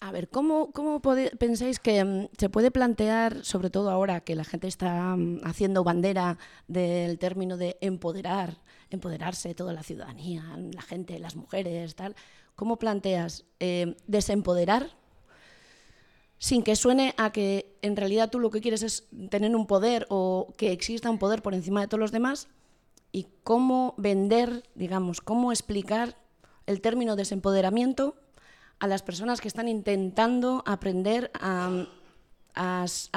A ver, ¿cómo, cómo pensáis que mm, se puede plantear, sobre todo ahora que la gente está mm, haciendo bandera del término de empoderar, empoderarse toda la ciudadanía, la gente, las mujeres, tal? ¿Cómo planteas eh, desempoderar sin que suene a que en realidad tú lo que quieres es tener un poder o que exista un poder por encima de todos los demás? ¿Y cómo vender, digamos, cómo explicar el término desempoderamiento a las personas que están intentando aprender a,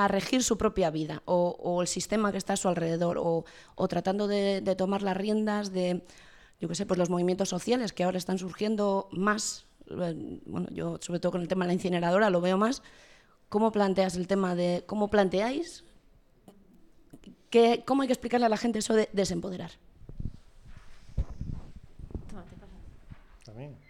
regir su propia vida o, el sistema que está a su alrededor o, tratando de, tomar las riendas de, yo qué sé, pues los movimientos sociales que ahora están surgiendo más, eh, bueno, yo sobre todo con el tema de la incineradora lo veo más, ¿cómo planteas el tema de, cómo planteáis, que, cómo hay que explicarle a la gente eso de desempoderar? También.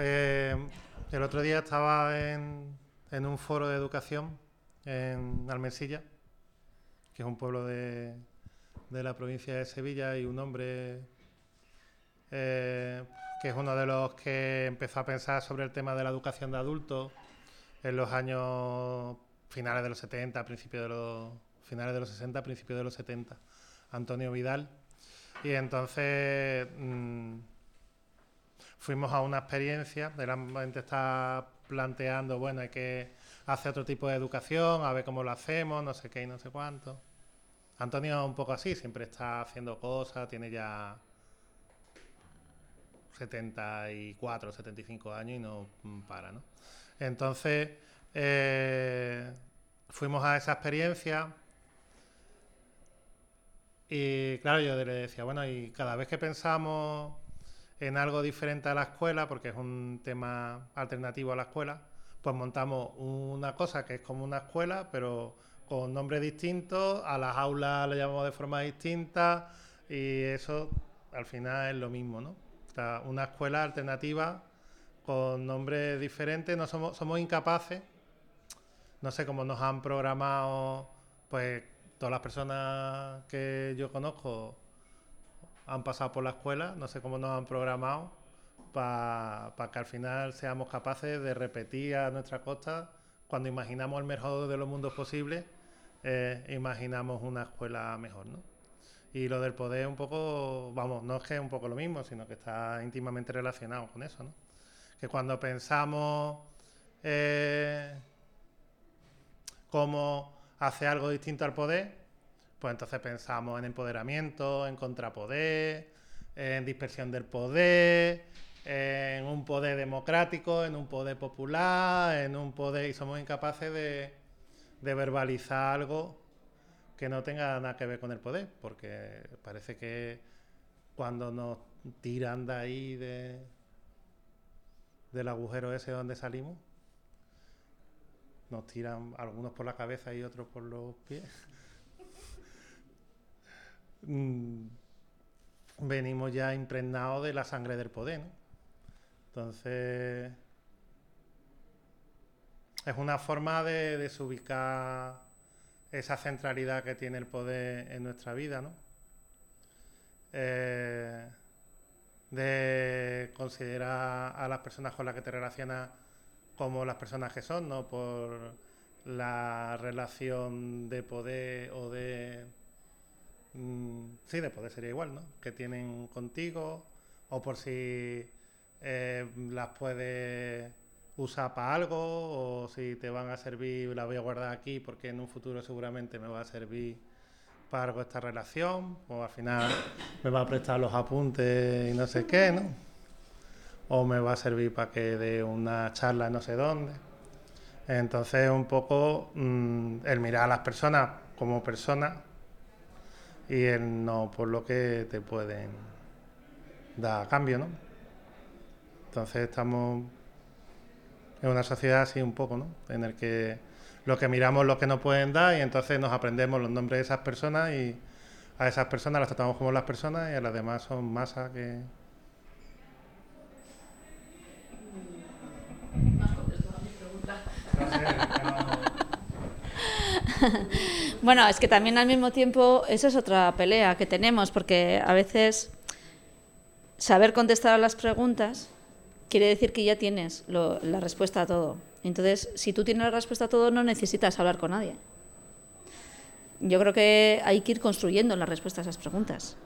El otro día estaba en, un foro de educación en Almensilla, que es un pueblo de, la provincia de Sevilla, y un hombre eh, que es uno de los que empezó a pensar sobre el tema de la educación de adultos en los años finales de los 70, principios de los finales de los 60, principios de los 70, Antonio Vidal. Y entonces mm, fuimos a una experiencia, la gente está planteando, bueno, hay que hacer otro tipo de educación, a ver cómo lo hacemos, no sé qué y no sé cuánto. Antonio es un poco así, siempre está haciendo cosas, tiene ya 74, 75 años y no para, ¿no? Entonces, eh, fuimos a esa experiencia y claro, yo le decía, bueno, y cada vez que pensamos en algo diferente a la escuela, porque es un tema alternativo a la escuela, pues montamos una cosa que es como una escuela, pero con nombres distintos, a las aulas le llamamos de forma distinta y eso al final es lo mismo, ¿no? una escuela alternativa con nombres diferentes, no somos, somos incapaces, no sé cómo nos han programado, pues todas las personas que yo conozco han pasado por la escuela, no sé cómo nos han programado para que al final seamos capaces de repetir a nuestra costa, cuando imaginamos el mejor de los mundos posibles, eh, imaginamos una escuela mejor, ¿no? Y lo del poder un poco, vamos, no es que es un poco lo mismo, sino que está íntimamente relacionado con eso, ¿no? Que cuando pensamos eh, cómo hacer algo distinto al poder, pues entonces pensamos en empoderamiento, en contrapoder, en dispersión del poder, en un poder democrático, en un poder popular, en un poder... y somos incapaces de, verbalizar algo que no tenga nada que ver con el poder, porque parece que cuando nos tiran de ahí de, del agujero ese donde salimos, nos tiran algunos por la cabeza y otros por los pies. Mm, venimos ya impregnados de la sangre del poder. Entonces, es una forma de desubicar esa centralidad que tiene el poder en nuestra vida, ¿no? Eh, de considerar a las personas con las que te relacionas como las personas que son, no por la relación de poder o de Mm, sí, de poder sería igual, ¿no? Que tienen contigo o por si eh, las puedes usar para algo o si te van a servir, las voy a guardar aquí porque en un futuro seguramente me va a servir para algo esta relación o al final me va a prestar los apuntes y no sé qué, ¿no? O me va a servir para que dé una charla no sé dónde. Entonces un poco mm, el mirar a las personas como personas y el no por lo que te pueden dar a cambio, ¿no? Entonces estamos en una sociedad así un poco, ¿no? En el que lo que miramos lo que nos pueden dar y entonces nos aprendemos los nombres de esas personas y a esas personas las tratamos como las personas y a las demás son masa que... bueno, es que también al mismo tiempo esa es otra pelea que tenemos, porque a veces saber contestar a las preguntas quiere decir que ya tienes la respuesta a todo. Entonces, si tú tienes la respuesta a todo, no necesitas hablar con nadie. Yo creo que hay que ir construyendo las respuestas a esas preguntas.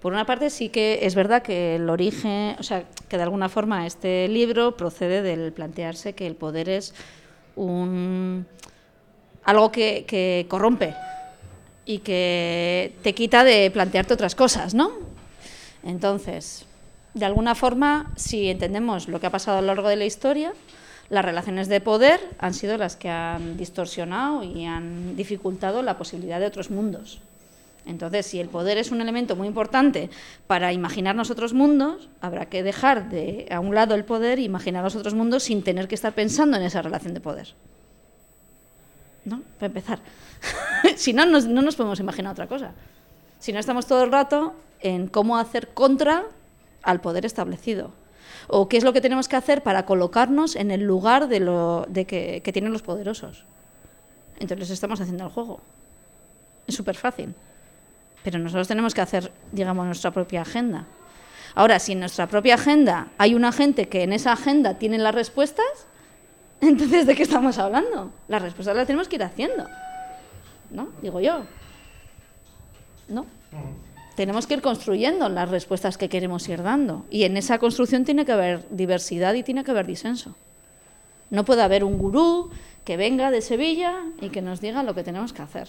Por una parte, sí que es verdad que el origen, o sea, que de alguna forma este libro procede del plantearse que el poder es un algo que, que corrompe y que te quita de plantearte otras cosas, ¿no? Entonces, de alguna forma, si entendemos lo que ha pasado a lo largo de la historia, las relaciones de poder han sido las que han distorsionado y han dificultado la posibilidad de otros mundos. Entonces, si el poder es un elemento muy importante para imaginarnos otros mundos, habrá que dejar de a un lado el poder e imaginar los otros mundos sin tener que estar pensando en esa relación de poder. ¿No? Para empezar. si no, no nos podemos imaginar otra cosa. Si no estamos todo el rato en cómo hacer contra al poder establecido. O qué es lo que tenemos que hacer para colocarnos en el lugar de, lo, de que, que tienen los poderosos. Entonces estamos haciendo el juego. Es súper fácil. Pero nosotros tenemos que hacer, digamos, nuestra propia agenda. Ahora, si en nuestra propia agenda hay una gente que en esa agenda tiene las respuestas, entonces ¿de qué estamos hablando? Las respuestas las tenemos que ir haciendo. ¿No? Digo yo. ¿No? Tenemos que ir construyendo las respuestas que queremos ir dando. Y en esa construcción tiene que haber diversidad y tiene que haber disenso. No puede haber un gurú que venga de Sevilla y que nos diga lo que tenemos que hacer.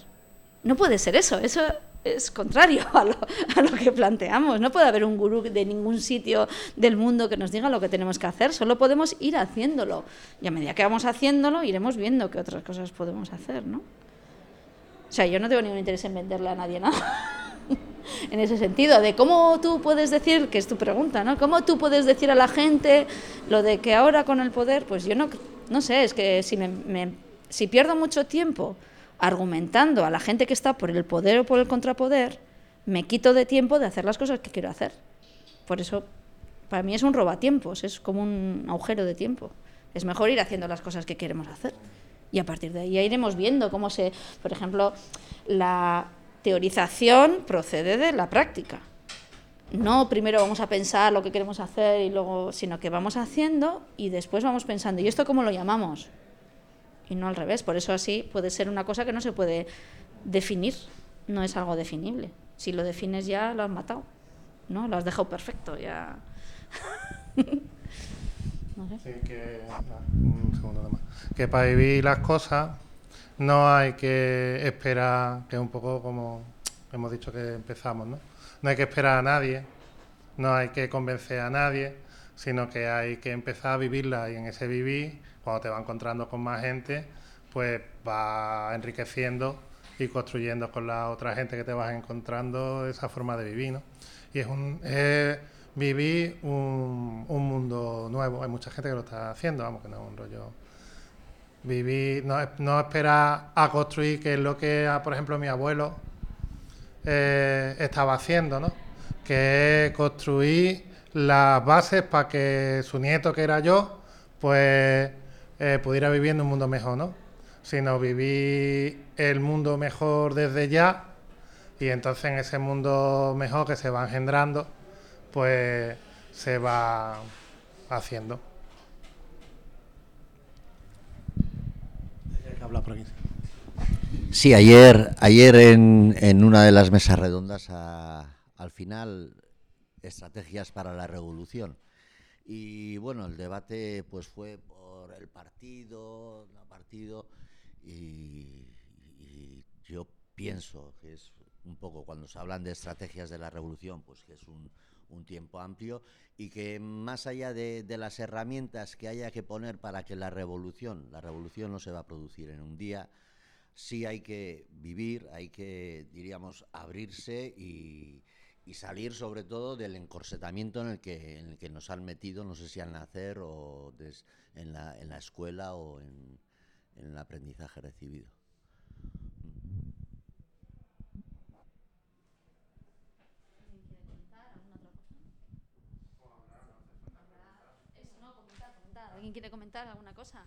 No puede ser eso. Eso es contrario a lo, a lo, que planteamos. No puede haber un gurú de ningún sitio del mundo que nos diga lo que tenemos que hacer, solo podemos ir haciéndolo. Y a medida que vamos haciéndolo, iremos viendo qué otras cosas podemos hacer, ¿no? O sea, yo no tengo ningún interés en venderle a nadie nada. en ese sentido, de cómo tú puedes decir, que es tu pregunta, ¿no? ¿Cómo tú puedes decir a la gente lo de que ahora con el poder, pues yo no, no sé, es que si, me, me, si pierdo mucho tiempo argumentando a la gente que está por el poder o por el contrapoder, me quito de tiempo de hacer las cosas que quiero hacer. Por eso, para mí es un robatiempos, es como un agujero de tiempo. Es mejor ir haciendo las cosas que queremos hacer. Y a partir de ahí iremos viendo cómo se, por ejemplo, la teorización procede de la práctica. No primero vamos a pensar lo que queremos hacer y luego, sino que vamos haciendo y después vamos pensando, ¿y esto cómo lo llamamos? Y no al revés. Por eso así puede ser una cosa que no se puede definir, no es algo definible. Si lo defines ya lo has matado, ¿no? Lo has dejado perfecto, ya. no sé. Sí, que, un segundo nada más. que para vivir las cosas no hay que esperar, que es un poco como hemos dicho que empezamos, ¿no? No hay que esperar a nadie, no hay que convencer a nadie, sino que hay que empezar a vivirla y en ese vivir cuando te va encontrando con más gente, pues va enriqueciendo y construyendo con la otra gente que te vas encontrando esa forma de vivir, ¿no? Y es, un, vivir un, un, mundo nuevo. Hay mucha gente que lo está haciendo, vamos, que no es un rollo. Vivir, no, no esperar a construir, que es lo que, por ejemplo, mi abuelo eh, estaba haciendo, ¿no? Que es construir las bases para que su nieto, que era yo, pues eh, pudiera vivir en un mundo mejor, ¿no? Sino vivir el mundo mejor desde ya y entonces en ese mundo mejor que se va engendrando, pues se va haciendo. Sí, ayer, ayer en, en una de las mesas redondas, a, al final, estrategias para la revolución. Y bueno, el debate pues fue el partido, no partido, y, yo pienso que es un poco cuando se hablan de estrategias de la revolución, pues que es un, tiempo amplio y que más allá de, las herramientas que haya que poner para que la revolución, la revolución no se va a producir en un día, sí hay que vivir, hay que, diríamos, abrirse y, y salir sobre todo del encorsetamiento en el que, en el que nos han metido, no sé si al nacer o en, la, en la escuela o en, el aprendizaje recibido. ¿Alguien quiere comentar alguna cosa?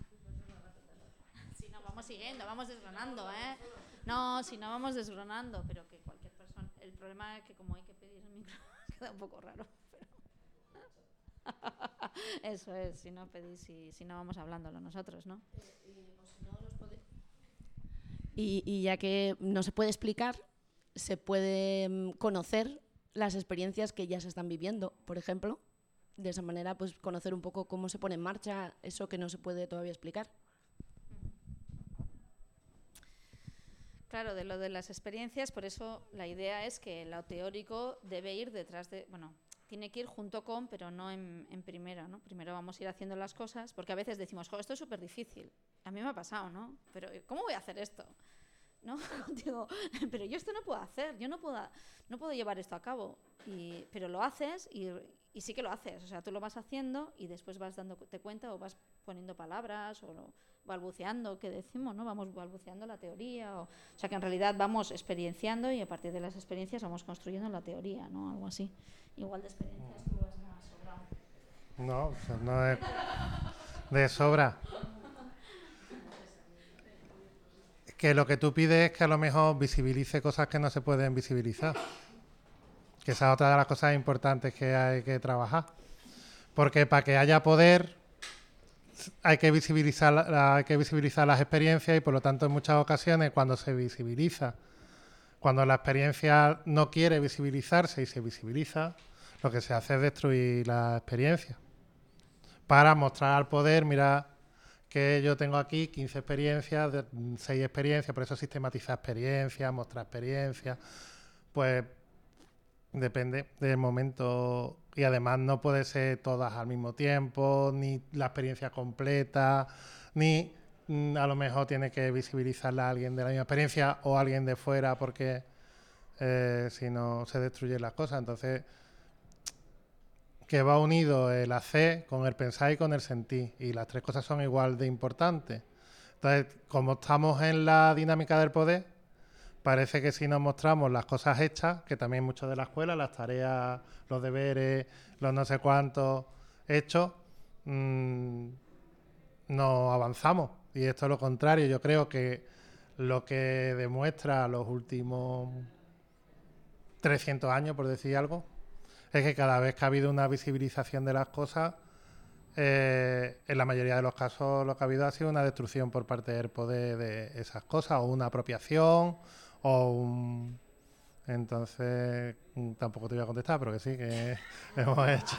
Si no, vamos siguiendo, vamos desgranando, ¿eh? No, si no, vamos desgranando, pero que. El problema es que como hay que pedir el micro, queda un poco raro. Eso es, si no pedís y si no vamos hablándolo nosotros, ¿no? Y, y ya que no se puede explicar, se puede mm, conocer las experiencias que ya se están viviendo, por ejemplo. De esa manera, pues conocer un poco cómo se pone en marcha eso que no se puede todavía explicar. Claro, de lo de las experiencias, por eso la idea es que lo teórico debe ir detrás de, bueno, tiene que ir junto con, pero no en, en primero, ¿no? Primero vamos a ir haciendo las cosas, porque a veces decimos, jo, esto es súper difícil. A mí me ha pasado, ¿no? Pero ¿cómo voy a hacer esto? ¿no? Digo, pero yo esto no puedo hacer, yo no puedo, no puedo llevar esto a cabo. Y, pero lo haces y, y, sí que lo haces. O sea, tú lo vas haciendo y después vas dándote cuenta o vas poniendo palabras o balbuceando, que decimos, ¿no? Vamos balbuceando la teoría. O, o, sea, que en realidad vamos experienciando y a partir de las experiencias vamos construyendo la teoría, ¿no? Algo así. Igual de experiencias tú más sobrado. No, no es de sobra. que lo que tú pides es que a lo mejor visibilice cosas que no se pueden visibilizar. Que esa es otra de las cosas importantes que hay que trabajar. Porque para que haya poder hay que visibilizar, las experiencias y por lo tanto en muchas ocasiones cuando se visibiliza, cuando la experiencia no quiere visibilizarse y se visibiliza, lo que se hace es destruir la experiencia. Para mostrar al poder, mira, que yo tengo aquí 15 experiencias, 6 experiencias, por eso sistematiza experiencias, mostrar experiencias, pues depende del momento y además no puede ser todas al mismo tiempo, ni la experiencia completa, ni mm, a lo mejor tiene que visibilizarla a alguien de la misma experiencia o alguien de fuera porque eh, si no se destruyen las cosas. Entonces, que va unido el hacer con el pensar y con el sentir. Y las tres cosas son igual de importantes. Entonces, como estamos en la dinámica del poder, parece que si nos mostramos las cosas hechas, que también mucho de la escuela, las tareas, los deberes, los no sé cuántos hechos, mmm, no avanzamos. Y esto es lo contrario. Yo creo que lo que demuestra los últimos 300 años, por decir algo, es que cada vez que ha habido una visibilización de las cosas, eh, en la mayoría de los casos lo que ha habido ha sido una destrucción por parte del poder de esas cosas, o una apropiación, Entonces, mm, tampoco te voy a contestar, pero que sí, que hemos hecho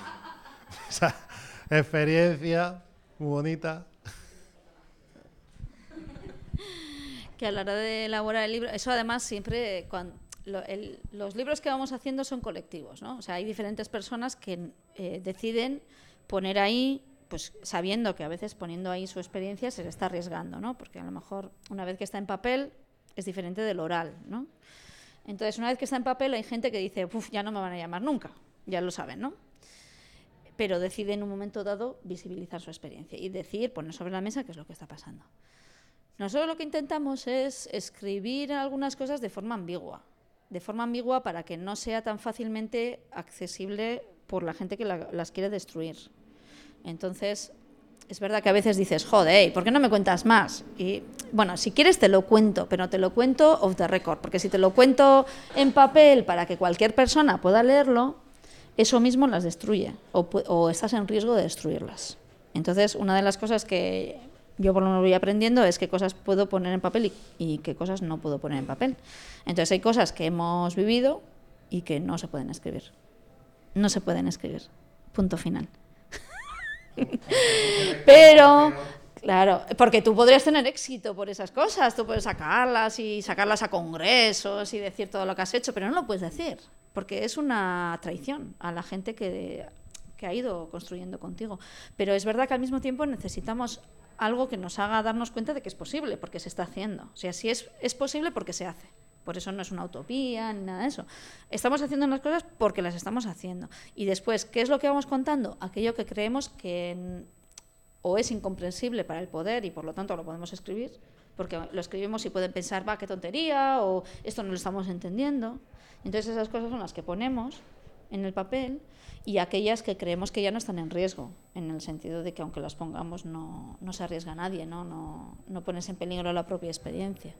esa experiencia muy bonita. Que a la hora de elaborar el libro, eso además siempre, cuando, los libros que vamos haciendo son colectivos, ¿no? O sea, hay diferentes personas que eh, deciden poner ahí, pues sabiendo que a veces poniendo ahí su experiencia se le está arriesgando, ¿no? Porque a lo mejor una vez que está en papel es diferente del oral, ¿no? Entonces, una vez que está en papel hay gente que dice, uff, ya no me van a llamar nunca, ya lo saben, ¿no? Pero decide en un momento dado visibilizar su experiencia y decir, poner sobre la mesa qué es lo que está pasando. Nosotros lo que intentamos es escribir algunas cosas de forma ambigua, de forma ambigua para que no sea tan fácilmente accesible por la gente que la, las quiere destruir. Entonces, es verdad que a veces dices, joder, ¿por qué no me cuentas más? Y bueno, si quieres te lo cuento, pero te lo cuento off the record, porque si te lo cuento en papel para que cualquier persona pueda leerlo, eso mismo las destruye o, estás en riesgo de destruirlas. Entonces, una de las cosas que yo por lo menos voy aprendiendo es qué cosas puedo poner en papel y, y, qué cosas no puedo poner en papel. Entonces hay cosas que hemos vivido y que no se pueden escribir. No se pueden escribir. Punto final. Pero, claro, porque tú podrías tener éxito por esas cosas, tú puedes sacarlas y sacarlas a congresos y decir todo lo que has hecho, pero no lo puedes decir, porque es una traición a la gente que, que ha ido construyendo contigo. Pero es verdad que al mismo tiempo necesitamos algo que nos haga darnos cuenta de que es posible, porque se está haciendo. O sea, si es, es posible porque se hace. Por eso no es una utopía ni nada de eso. Estamos haciendo unas cosas porque las estamos haciendo. Y después, ¿qué es lo que vamos contando? Aquello que creemos que o es incomprensible para el poder y por lo tanto lo podemos escribir, porque lo escribimos y pueden pensar, va, qué tontería, o esto no lo estamos entendiendo. Entonces esas cosas son las que ponemos en el papel y aquellas que creemos que ya no están en riesgo, en el sentido de que aunque las pongamos no, no se arriesga nadie, ¿no? No, no pones en peligro la propia experiencia.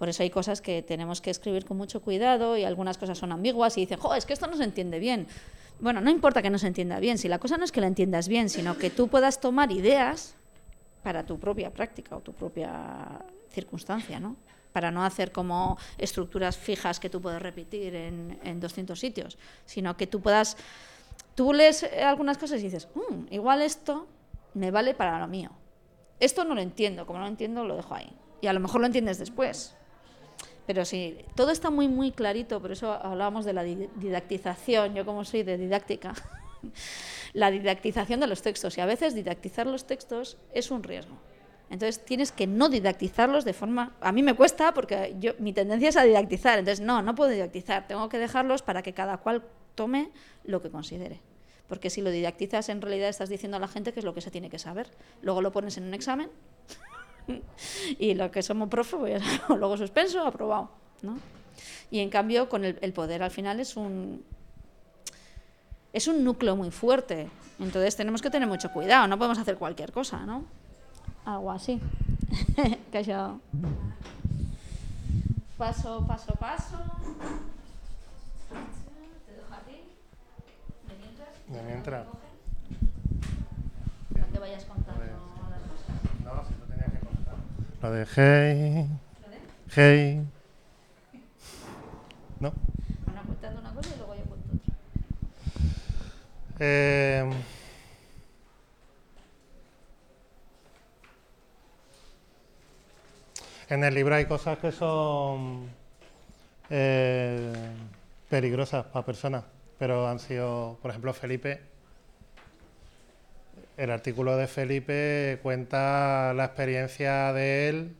Por eso hay cosas que tenemos que escribir con mucho cuidado y algunas cosas son ambiguas y dicen, jo, es que esto no se entiende bien. bueno, no importa que no se entienda bien, si la cosa no es que la entiendas bien, sino que tú puedas tomar ideas para tu propia práctica o tu propia circunstancia, ¿no? Para no hacer como estructuras fijas que tú puedes repetir en, en 200 sitios, sino que tú puedas... Tú lees algunas cosas y dices, "Mm, igual esto me vale para lo mío. Esto no lo entiendo, como no lo entiendo lo dejo ahí. Y a lo mejor lo entiendes después. Pero sí, todo está muy, muy clarito, por eso hablábamos de la di- didactización, yo como soy de didáctica, la didactización de los textos. Y a veces didactizar los textos es un riesgo. Entonces tienes que no didactizarlos de forma... A mí me cuesta porque yo, mi tendencia es a didactizar. Entonces, no, no puedo didactizar. Tengo que dejarlos para que cada cual tome lo que considere. Porque si lo didactizas, en realidad estás diciendo a la gente qué es lo que se tiene que saber. Luego lo pones en un examen y lo que somos profe, pues luego suspenso, aprobado. ¿no? Y en cambio, con el, el poder al final es un, es un núcleo muy fuerte. Entonces tenemos que tener mucho cuidado, no podemos hacer cualquier cosa, ¿no? Algo así. Callado. Paso, paso, paso. Te dejo a ti. De mientras, De mientras. no te vayas contando las cosas. No, si lo tenías que Lo de hey, hey. ¿No? Bueno, cuéntame una cosa y luego yo cuento otra. Eh, en el libro hay cosas que son eh, peligrosas para personas, pero han sido, por ejemplo, Felipe. El artículo de Felipe cuenta la experiencia de él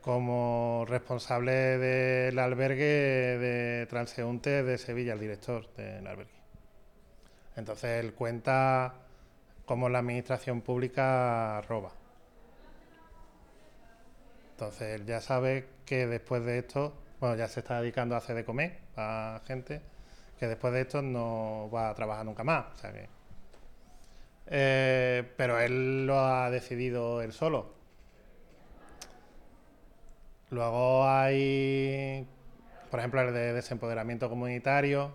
como responsable del albergue de transeúntes de Sevilla, el director del albergue. Entonces él cuenta cómo la administración pública roba. Entonces él ya sabe que después de esto, bueno, ya se está dedicando a hacer de comer a gente, que después de esto no va a trabajar nunca más. O sea eh, pero él lo ha decidido él solo. Luego hay, por ejemplo, el de desempoderamiento comunitario,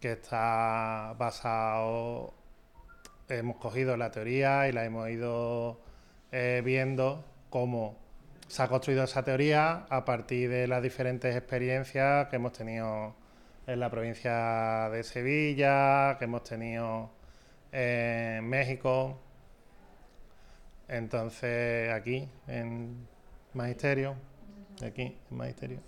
que está basado, hemos cogido la teoría y la hemos ido eh, viendo cómo se ha construido esa teoría a partir de las diferentes experiencias que hemos tenido en la provincia de Sevilla, que hemos tenido en México, entonces aquí en Magisterio, aquí en Magisterio.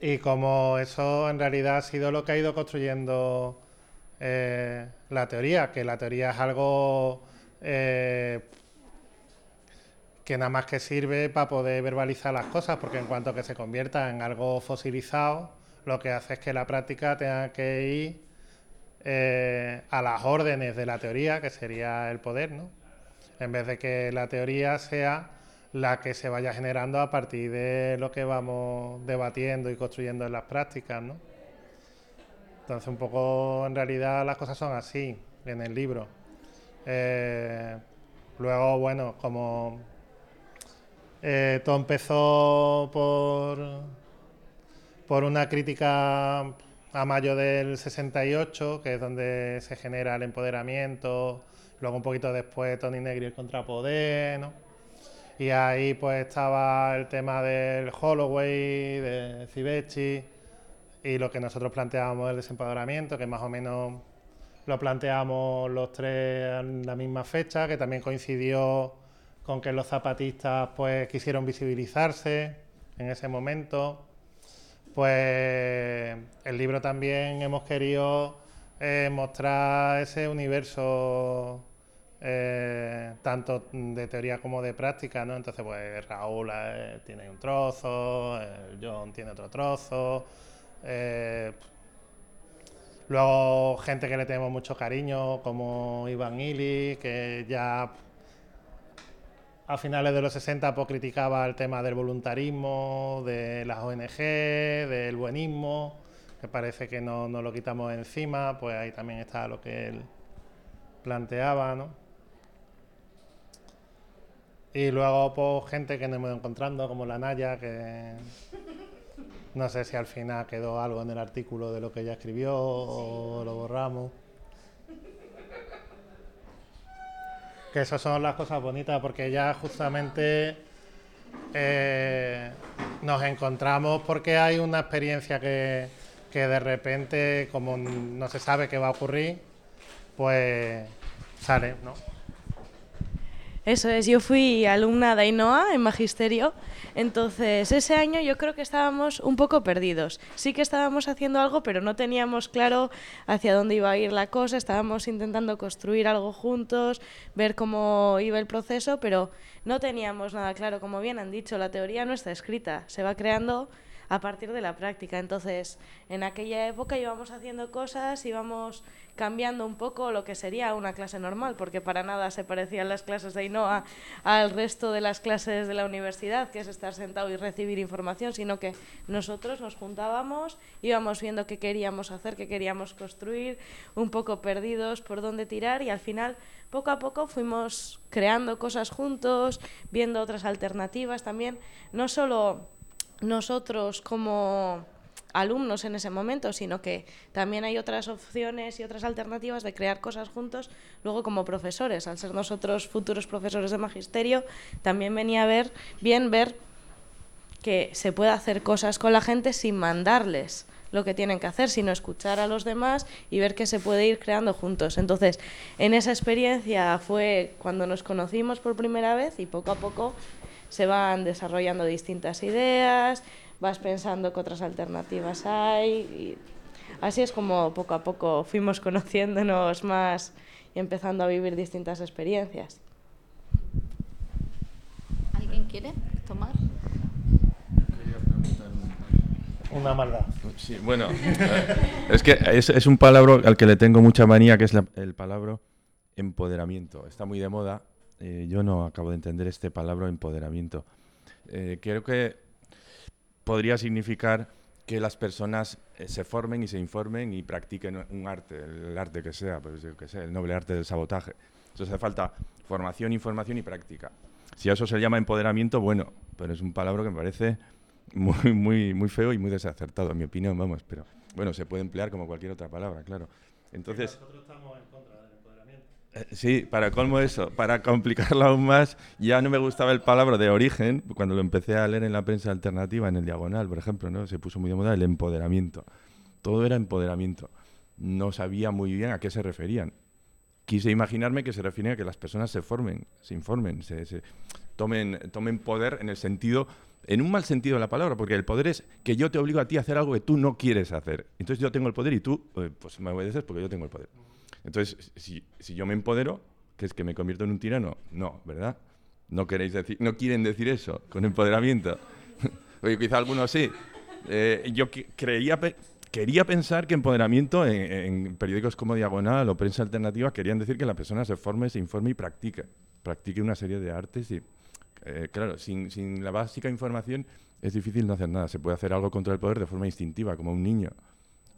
Y como eso en realidad ha sido lo que ha ido construyendo eh, la teoría, que la teoría es algo eh, que nada más que sirve para poder verbalizar las cosas, porque en cuanto que se convierta en algo fosilizado, lo que hace es que la práctica tenga que ir eh, a las órdenes de la teoría, que sería el poder, ¿no? En vez de que la teoría sea la que se vaya generando a partir de lo que vamos debatiendo y construyendo en las prácticas, ¿no? Entonces, un poco, en realidad, las cosas son así en el libro. Eh, luego, bueno, como eh, todo empezó por, por una crítica a mayo del 68, que es donde se genera el empoderamiento, luego un poquito después Tony Negri el contrapoder, ¿no? Y ahí pues estaba el tema del Holloway, de Civechi, y lo que nosotros planteábamos del desempoderamiento, que más o menos lo planteamos los tres en la misma fecha, que también coincidió con que los zapatistas pues quisieron visibilizarse en ese momento. Pues el libro también hemos querido eh, mostrar ese universo eh, tanto de teoría como de práctica, ¿no? Entonces, pues Raúl eh, tiene un trozo, John tiene otro trozo. luego gente que le tenemos mucho cariño, como Iván Ili, que ya a finales de los 60 pues, criticaba el tema del voluntarismo, de las ONG, del buenismo, que parece que no, no lo quitamos encima, pues ahí también está lo que él planteaba, ¿no? Y luego pues gente que nos hemos ido encontrando, como la Naya, que No sé si al final quedó algo en el artículo de lo que ella escribió o lo borramos. Que esas son las cosas bonitas porque ya justamente eh, nos encontramos porque hay una experiencia que, que de repente, como no se sabe qué va a ocurrir, pues sale, ¿no? Eso es, yo fui alumna de Ainhoa en Magisterio, entonces ese año yo creo que estábamos un poco perdidos. Sí que estábamos haciendo algo, pero no teníamos claro hacia dónde iba a ir la cosa, estábamos intentando construir algo juntos, ver cómo iba el proceso, pero no teníamos nada claro. Como bien han dicho, la teoría no está escrita, se va creando a partir de la práctica. Entonces, en aquella época íbamos haciendo cosas, íbamos cambiando un poco lo que sería una clase normal, porque para nada se parecían las clases de Ainhoa al resto de las clases de la universidad, que es estar sentado y recibir información, sino que nosotros nos juntábamos, íbamos viendo qué queríamos hacer, qué queríamos construir, un poco perdidos por dónde tirar y al final poco a poco fuimos creando cosas juntos, viendo otras alternativas también, no solo nosotros como alumnos en ese momento, sino que también hay otras opciones y otras alternativas de crear cosas juntos, luego como profesores, al ser nosotros futuros profesores de magisterio, también venía a ver bien ver que se puede hacer cosas con la gente sin mandarles lo que tienen que hacer, sino escuchar a los demás y ver que se puede ir creando juntos. Entonces, en esa experiencia fue cuando nos conocimos por primera vez y poco a poco se van desarrollando distintas ideas, vas pensando que otras alternativas hay. Y así es como poco a poco fuimos conociéndonos más y empezando a vivir distintas experiencias. ¿Alguien quiere tomar? Una maldad. Sí, bueno, es que es, es, un palabra al que le tengo mucha manía, que es el palabra empoderamiento. Está muy de moda. Eh, yo no acabo de entender este palabra empoderamiento. Eh, creo que podría significar que las personas eh, se formen y se informen y practiquen un arte, el arte que sea, pues que sé, el noble arte del sabotaje. Entonces hace falta formación, información y práctica. Si a eso se llama empoderamiento, bueno, pero es un palabra que me parece muy, muy, muy feo y muy desacertado, en mi opinión, vamos, pero bueno, se puede emplear como cualquier otra palabra, claro. Entonces... Eh, sí, para colmo eso, para complicarlo aún más, ya no me gustaba el palabra de origen, cuando lo empecé a leer en la prensa alternativa, en el Diagonal, por ejemplo, ¿no? se puso muy de moda el empoderamiento. Todo era empoderamiento. No sabía muy bien a qué se referían. Quise imaginarme que se refería a que las personas se formen, se informen, se, tomen, tomen poder en el sentido, en un mal sentido de la palabra, porque el poder es que yo te obligo a ti a hacer algo que tú no quieres hacer. Entonces yo tengo el poder y tú, eh, pues me obedeces porque yo tengo el poder. Entonces, si, si yo me empodero, ¿qué es que me convierto en un tirano? No, ¿verdad? No queréis decir, no quieren decir eso con empoderamiento. Oye, quizá algunos sí. Eh, yo creía, quería pensar que empoderamiento en, periódicos como Diagonal o Prensa Alternativa querían decir que la persona se forme, se informe y practique. Practique una serie de artes y, eh, claro, sin, sin la básica información es difícil no hacer nada. Se puede hacer algo contra el poder de forma instintiva, como un niño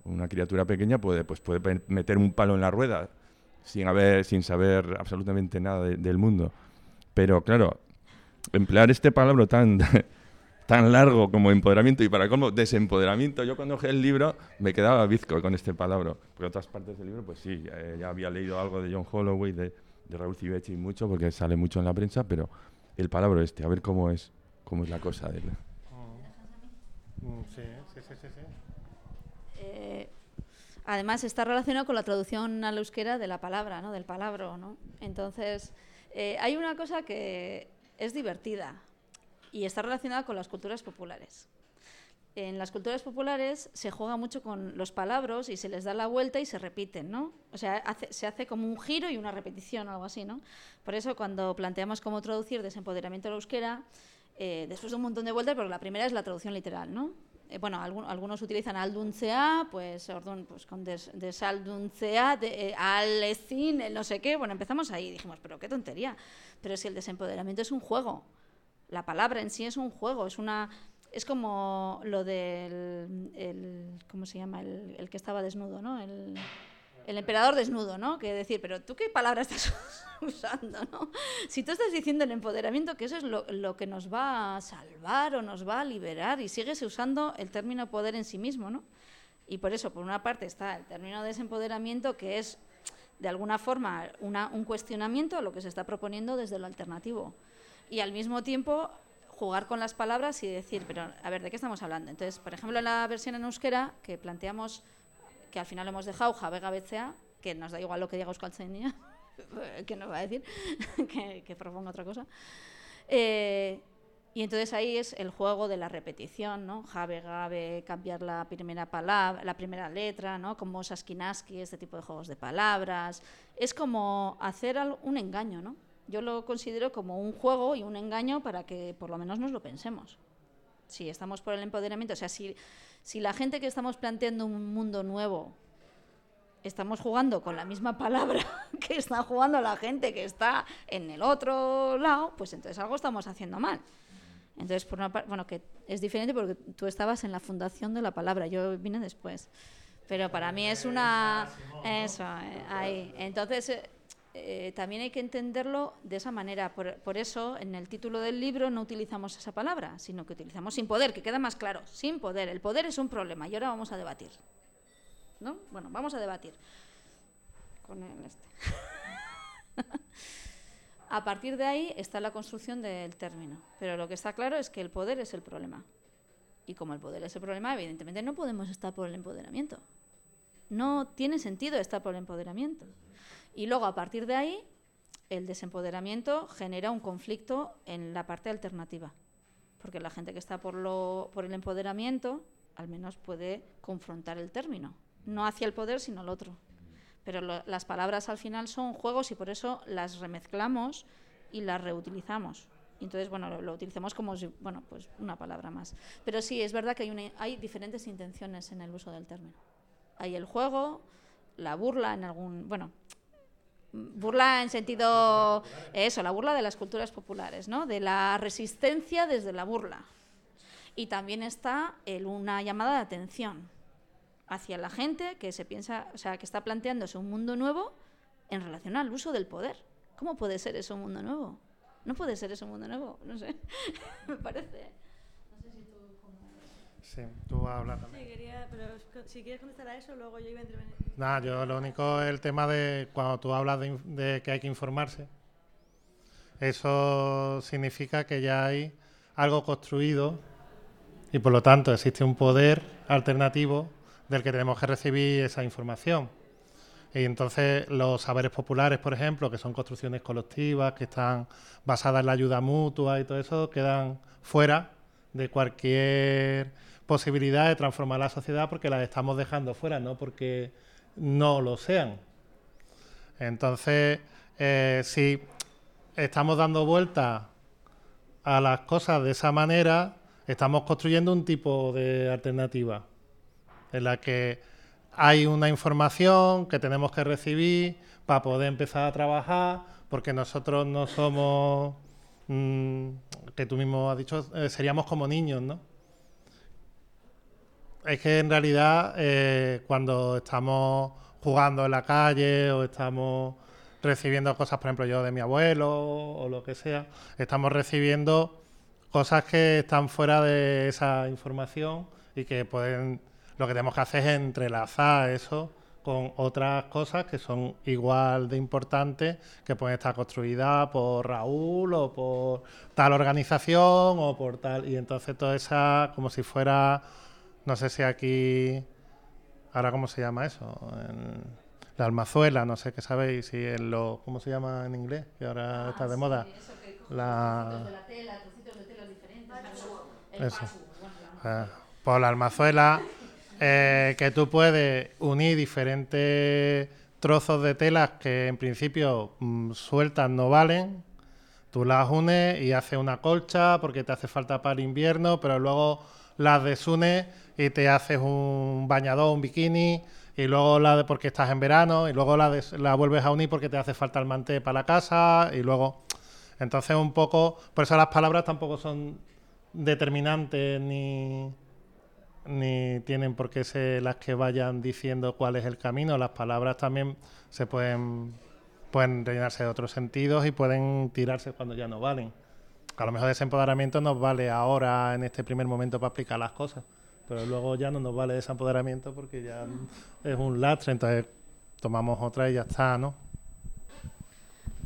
una criatura pequeña puede, pues puede meter un palo en la rueda sin, haber, sin saber absolutamente nada del mundo. Pero claro, emplear este palabra tan, tan largo como empoderamiento y para cómo desempoderamiento, yo cuando dejé el libro me quedaba bizco con este palabra. Porque otras partes del libro, pues sí, ya, había leído algo de John Holloway, de, de Raúl Civechi mucho, porque sale mucho en la prensa, pero el palabra este, a ver cómo es, cómo es la cosa de él. Mm, sí, sí, sí, sí. Eh, además está relacionado con la traducción al euskera de la palabra, ¿no? del palabra. ¿no? Entonces, eh, hay una cosa que es divertida y está relacionada con las culturas populares. En las culturas populares se juega mucho con los palabras y se les da la vuelta y se repiten, ¿no? O sea, se hace como un giro y una repetición o algo así, ¿no? Por eso cuando planteamos cómo traducir desempoderamiento al euskera, eh, después de un montón de vueltas, pero la primera es la traducción literal, ¿no? Eh, bueno, algunos utilizan alduncea, pues, pues con des, desalduncea, de, eh, alecin, no sé qué. Bueno, empezamos ahí y dijimos, pero qué tontería. Pero si el desempoderamiento es un juego, la palabra en sí es un juego, es una es como lo del el, ¿cómo se llama? El, el, que estaba desnudo, ¿no? El, el emperador desnudo, ¿no? Que decir, pero tú qué palabra estás usando. Si tú estás diciendo el empoderamiento, que eso es lo, que nos va a salvar o nos va a liberar, y sigues usando el término poder en sí mismo, ¿no? Y por eso, por una parte, está el término desempoderamiento, que es, de alguna forma, un cuestionamiento a lo que se está proponiendo desde lo alternativo. Y al mismo tiempo, jugar con las palabras y decir, pero a ver, ¿de qué estamos hablando? Entonces, por ejemplo, en la versión en euskera, que planteamos que al final hemos dejado Javega BCA, que nos da igual lo que diga Euskaltzaindia, que nos va a decir, que, que, proponga otra cosa. Eh, y entonces ahí es el juego de la repetición, ¿no? Jave, Gabe, cambiar la primera palabra, la primera letra, ¿no? Como Saskinaski, este tipo de juegos de palabras. Es como hacer un engaño, ¿no? Yo lo considero como un juego y un engaño para que por lo menos nos lo pensemos. Si estamos por el empoderamiento, o sea, si si la gente que estamos planteando un mundo nuevo estamos jugando con la misma palabra que está jugando la gente que está en el otro lado, pues entonces algo estamos haciendo mal. Entonces, por una bueno, que es diferente porque tú estabas en la fundación de la palabra, yo vine después. Pero para mí es una... Eso, eh, ahí. Entonces, eh, también hay que entenderlo de esa manera. Por, eso, en el título del libro no utilizamos esa palabra, sino que utilizamos sin poder, que queda más claro. Sin poder. El poder es un problema y ahora vamos a debatir. ¿No? Bueno, vamos a debatir. Con el este. a partir de ahí está la construcción del término. Pero lo que está claro es que el poder es el problema. Y como el poder es el problema, evidentemente no podemos estar por el empoderamiento. No tiene sentido estar por el empoderamiento. Y luego, a partir de ahí, el desempoderamiento genera un conflicto en la parte alternativa. Porque la gente que está por, el empoderamiento, al menos puede confrontar el término. No hacia el poder, sino al otro. Pero las palabras al final son juegos y por eso las remezclamos y las reutilizamos. entonces, bueno, lo, utilizamos como bueno, pues una palabra más. Pero sí, es verdad que hay, hay diferentes intenciones en el uso del término. Hay el juego, la burla en algún, bueno, burla en sentido eso, la burla de las culturas populares, ¿no? De la resistencia desde la burla. Y también está el, una llamada de atención hacia la gente que se piensa, o sea, que está planteándose un mundo nuevo en relación al uso del poder. ¿Cómo puede ser eso un mundo nuevo? No puede ser eso un mundo nuevo, no sé. Me parece. Sí, tú hablas también. Sí, quería, pero si quieres contestar a eso, luego yo iba a intervenir. Nada, yo lo único es el tema de cuando tú hablas de, que hay que informarse. Eso significa que ya hay algo construido y por lo tanto existe un poder alternativo del que tenemos que recibir esa información. Y entonces los saberes populares, por ejemplo, que son construcciones colectivas, que están basadas en la ayuda mutua y todo eso, quedan fuera de cualquier posibilidad de transformar la sociedad porque las estamos dejando fuera, no porque no lo sean. Entonces, eh, si estamos dando vuelta a las cosas de esa manera, estamos construyendo un tipo de alternativa en la que hay una información que tenemos que recibir para poder empezar a trabajar, porque nosotros no somos, mm, que tú mismo has dicho, eh, seríamos como niños, ¿no? Es que en realidad eh, cuando estamos jugando en la calle o estamos recibiendo cosas, por ejemplo, yo de mi abuelo o lo que sea, estamos recibiendo cosas que están fuera de esa información y que pueden, lo que tenemos que hacer es entrelazar eso con otras cosas que son igual de importantes, que pueden estar construidas por Raúl o por tal organización o por tal, y entonces toda esa, como si fuera no sé si aquí, ahora cómo se llama eso, en la almazuela, no sé qué sabéis, si en lo, ¿cómo se llama en inglés? Que ahora ah, está de moda. la... De la tela, de tela diferentes. Eso. Ah, por la almazuela, eh, que tú puedes unir diferentes trozos de telas que en principio mm, sueltas no valen, tú las unes y haces una colcha porque te hace falta para el invierno, pero luego las desunes y te haces un bañador, un bikini, y luego la de porque estás en verano, y luego la, la vuelves a unir porque te hace falta el manté para la casa, y luego... Entonces un poco, por eso las palabras tampoco son determinantes ni ni tienen por qué ser las que vayan diciendo cuál es el camino. Las palabras también se pueden, pueden rellenarse de otros sentidos y pueden tirarse cuando ya no valen. A lo mejor ese empoderamiento nos vale ahora, en este primer momento, para aplicar las cosas, pero luego ya no nos vale ese empoderamiento porque ya es un lastre, entonces tomamos otra y ya está, ¿no?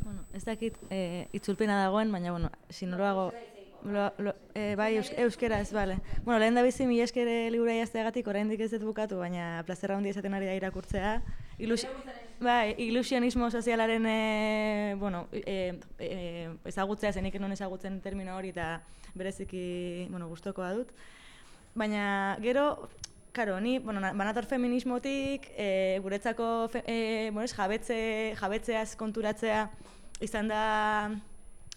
Bueno, ez dakit e, itzulpena dagoen, baina, bueno, si no lo hago... Lo, e, bai, eus, euskera ez, bale. Bueno, lehen da bizi mila eskere libura jazteagatik, oraindik ez dut bukatu, baina plazerra hundi esaten ari da irakurtzea. Ilus, bai, ilusionismo sozialaren, e, bueno, e, e, ezagutzea, zenik non ezagutzen termino hori, eta bereziki, bueno, guztokoa dut. Baina, gero, Karo, ni, bueno, banator feminismotik, e, guretzako fe, e, bueno, jabetze, jabetzeaz konturatzea izan da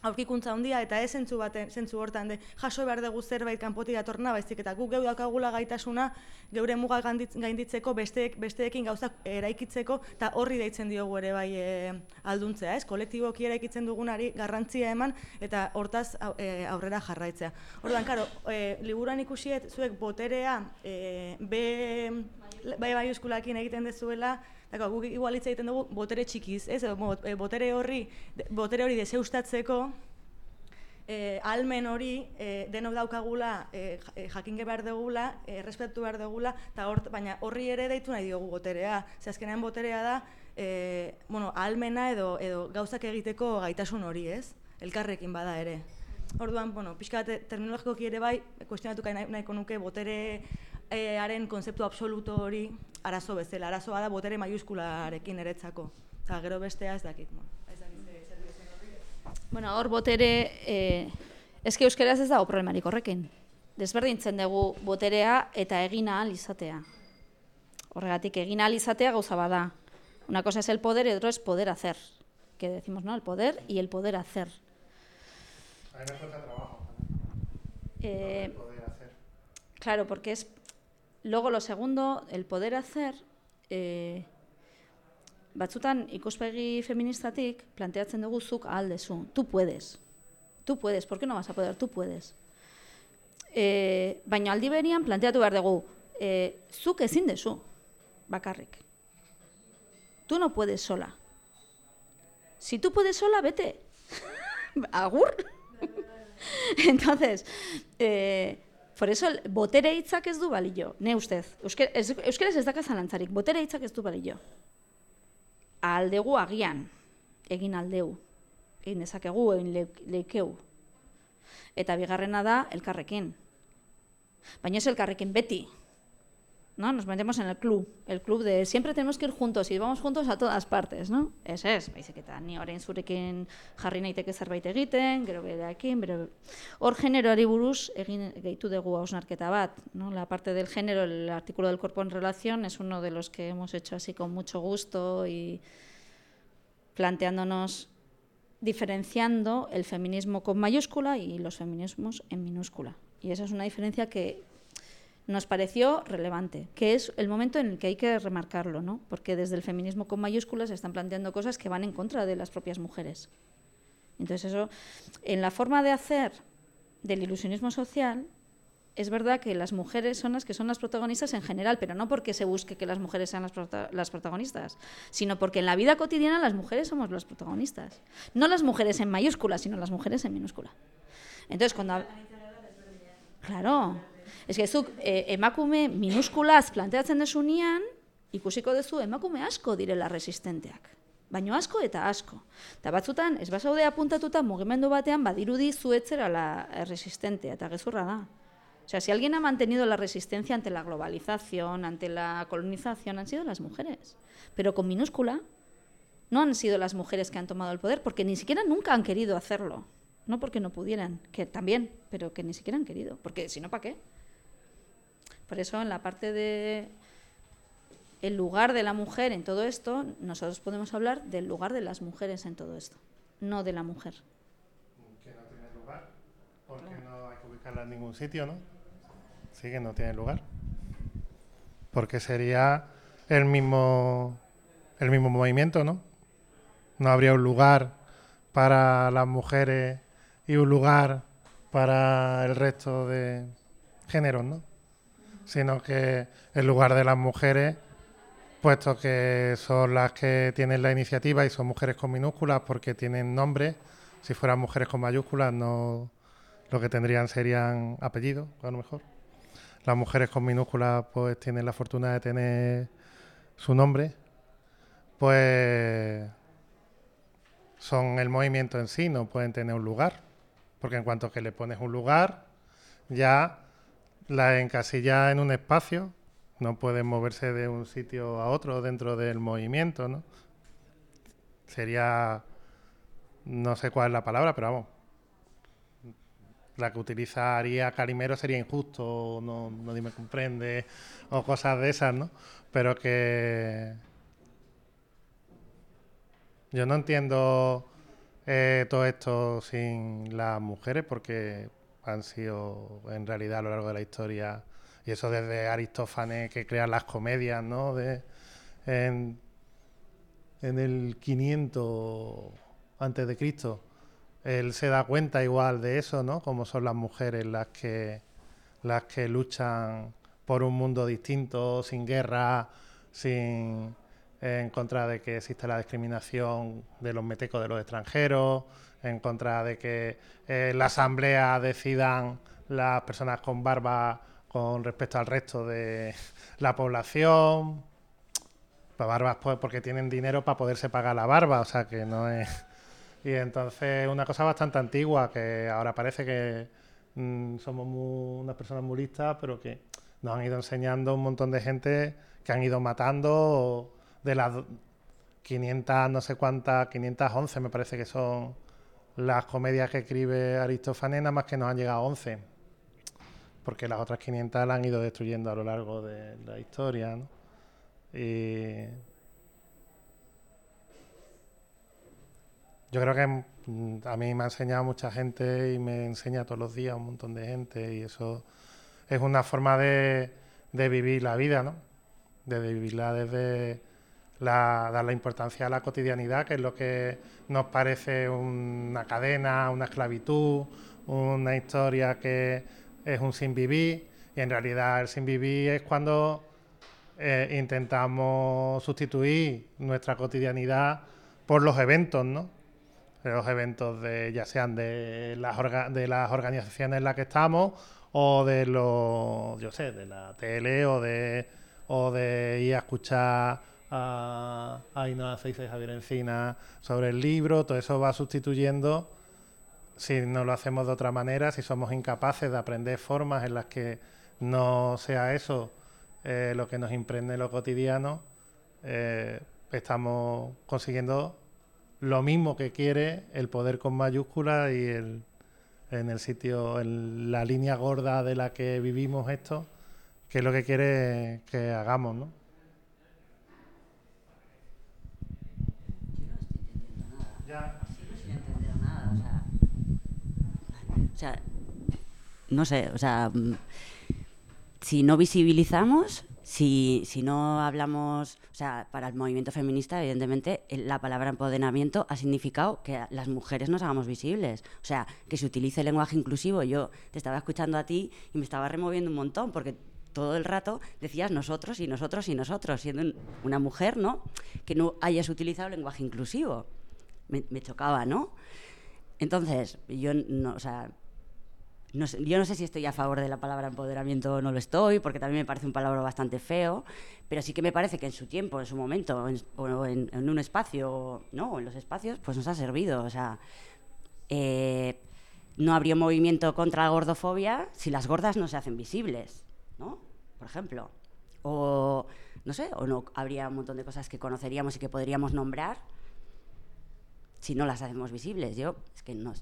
aurkikuntza handia eta ez zentzu bate, zentzu hortan de jaso behar dugu zerbait kanpotik datorna baizik eta guk geu daukagula gaitasuna geure muga gainditzeko besteek besteekin gauzak eraikitzeko eta horri deitzen diogu ere bai e, alduntzea, ez? Kolektiboki eraikitzen dugunari garrantzia eman eta hortaz e, aurrera jarraitzea. Orduan, claro, e, liburuan ikusiet zuek boterea e, B bai maiuskulakin egiten dezuela Dako, guk igual hitz egiten dugu botere txikiz, ez? E, botere horri, botere hori deseustatzeko, eh, almen hori eh, denok daukagula, eh, jakinge behar dugula, eh, respetu behar dugula, eta hor, baina horri ere deitu nahi diogu boterea. Ze azkenean boterea da, eh, bueno, almena edo, edo gauzak egiteko gaitasun hori, ez? Elkarrekin bada ere. Orduan, bueno, pixka terminologikoki ere bai, kuestionatuka nahiko nuke botere haren konzeptu absoluto hori arazo bezala. Arazoa da botere maiuskularekin eretzako. Eta gero bestea ez dakit. Bueno, hor botere, eh, eske euskeraz ez dago problemarik horrekin. Desberdintzen dugu boterea eta egina ahal izatea. Horregatik egina ahal izatea gauza bada. Una cosa es el poder y otro es poder hacer. Que decimos, ¿no? El poder y el poder hacer. A mí me cuesta trabajo. Eh, el poder hacer. Claro, porque es Luego, lo segundo, el poder hacer, eh, batzutan ikuspegi feministatik planteatzen dugu zuk ahal dezu. Tú puedes. Tú puedes. ¿Por qué no vas a poder? Tú puedes. Eh, baina aldi berian planteatu behar dugu, eh, zuk ezin dezu, bakarrik. Tú no puedes sola. Si tú puedes sola, vete. Agur. Entonces, eh, Por eso, botere hitzak ez du balio, ne ustez. Eusker, ez, euskeraz ez daka zalantzarik, botere hitzak ez du balio. Aldegu agian, egin aldeu. Egin dezakegu, egin le, leikeu. Eta bigarrena da, elkarrekin. Baina ez elkarrekin beti, ¿no? Nos metemos en el club, el club de siempre tenemos que ir juntos y vamos juntos a todas partes, ¿no? Baizik eta ni orain zurekin jarri naiteke zerbait egiten, gero bereakin, pero hor generoari buruz egin gehitu dugu hausnarketa bat, ¿no? La parte del género, el artículo del cuerpo en relación es uno de los que hemos hecho así con mucho gusto y planteándonos diferenciando el feminismo con mayúscula y los feminismos en minúscula. Y esa es una diferencia que nos pareció relevante, que es el momento en el que hay que remarcarlo, ¿no? porque desde el feminismo con mayúsculas se están planteando cosas que van en contra de las propias mujeres. Entonces eso, en la forma de hacer del ilusionismo social, es verdad que las mujeres son las que son las protagonistas en general, pero no porque se busque que las mujeres sean las, prota las, protagonistas, sino porque en la vida cotidiana las mujeres somos las protagonistas. No las mujeres en mayúscula, sino las mujeres en minúscula. Entonces, cuando... Claro, Ez gezuk, e, emakume minuskulaz planteatzen desunean, ikusiko duzu emakume asko direla resistenteak. Baino asko eta asko. Eta batzutan, ez basaude apuntatuta mugimendu batean badirudi zuetzera la resistentea, eta gezurra da. O sea, si alguien ha mantenido la resistencia ante la globalización, ante la colonización, han sido las mujeres. Pero con minúscula, no han sido las mujeres que han tomado el poder, porque ni siquiera nunca han querido hacerlo. No porque no pudieran, que también, pero que ni siquiera han querido. Porque si no, ¿para qué? Por eso en la parte de el lugar de la mujer en todo esto, nosotros podemos hablar del lugar de las mujeres en todo esto, no de la mujer. Que no tiene lugar, porque no hay que ubicarla en ningún sitio, ¿no? Sí que no tiene lugar. Porque sería el mismo el mismo movimiento, ¿no? No habría un lugar para las mujeres y un lugar para el resto de géneros, ¿no? Sino que en lugar de las mujeres, puesto que son las que tienen la iniciativa y son mujeres con minúsculas porque tienen nombre, si fueran mujeres con mayúsculas no lo que tendrían serían apellidos, a lo mejor. Las mujeres con minúsculas pues tienen la fortuna de tener su nombre, pues son el movimiento en sí, no pueden tener un lugar, porque en cuanto que le pones un lugar, ya la encasilla en un espacio, no pueden moverse de un sitio a otro dentro del movimiento, ¿no? Sería, no sé cuál es la palabra, pero vamos, la que utilizaría Calimero sería injusto, no, no me comprende, o cosas de esas, ¿no? Pero que yo no entiendo eh, todo esto sin las mujeres porque han sido en realidad a lo largo de la historia y eso desde Aristófanes que crea las comedias, ¿no? De, en, el 500 antes de Cristo él se da cuenta igual de eso, ¿no? Como son las mujeres las que las que luchan por un mundo distinto, sin guerra, sin en contra de que exista la discriminación de los metecos de los extranjeros, en contra de que eh, la asamblea decidan las personas con barba con respecto al resto de la población. Barbas pues, porque tienen dinero para poderse pagar la barba, o sea que no es... Y entonces una cosa bastante antigua que ahora parece que mm, somos unas personas muy listas, pero que nos han ido enseñando un montón de gente que han ido matando de las 500, no sé cuántas, 511 me parece que son las comedias que escribe Aristófanes, nada más que nos han llegado a 11, porque las otras 500 las han ido destruyendo a lo largo de la historia. yo creo que mm, a mí me ha enseñado mucha gente y me enseña todos los días un montón de gente y eso es una forma de, de vivir la vida, ¿no? De vivirla desde la, dar la importancia a la cotidianidad, que es lo que nos parece una cadena, una esclavitud, una historia que es un sin vivir, y en realidad el sin vivir es cuando eh, intentamos sustituir nuestra cotidianidad por los eventos, ¿no? Los eventos de, ya sean de las, de las organizaciones en las que estamos o de los, yo sé, de la tele o de, o de ir a escuchar a Ainhoa Seiza y Javier Encina sobre el libro, todo eso va sustituyendo, si no lo hacemos de otra manera, si somos incapaces de aprender formas en las que no sea eso eh, lo que nos imprende lo cotidiano, eh, estamos consiguiendo lo mismo que quiere el poder con mayúsculas y el, en el sitio, en la línea gorda de la que vivimos esto, que es lo que quiere que hagamos, ¿no? O sea, no sé, o sea, mm, si no visibilizamos, si, si, no hablamos, o sea, para el movimiento feminista, evidentemente, la palabra empoderamiento ha significado que las mujeres nos hagamos visibles, o sea, que se utilice el lenguaje inclusivo. Yo te estaba escuchando a ti y me estaba removiendo un montón, porque todo el rato decías nosotros y nosotros y nosotros, siendo una mujer, ¿no? Que no hayas utilizado lenguaje inclusivo. Me, me chocaba, ¿no? Entonces, yo no, o sea, yo no sé si estoy a favor de la palabra empoderamiento o no lo estoy, porque también me parece un palabra bastante feo, pero sí que me parece que en su tiempo, en su momento, en, o en, un espacio, ¿no? en los espacios, pues nos ha servido. O sea, eh, no habría movimiento contra la gordofobia si las gordas no se hacen visibles, ¿no? Por ejemplo. O, no sé, o no habría un montón de cosas que conoceríamos y que podríamos nombrar si no las hacemos visibles. Yo, es que no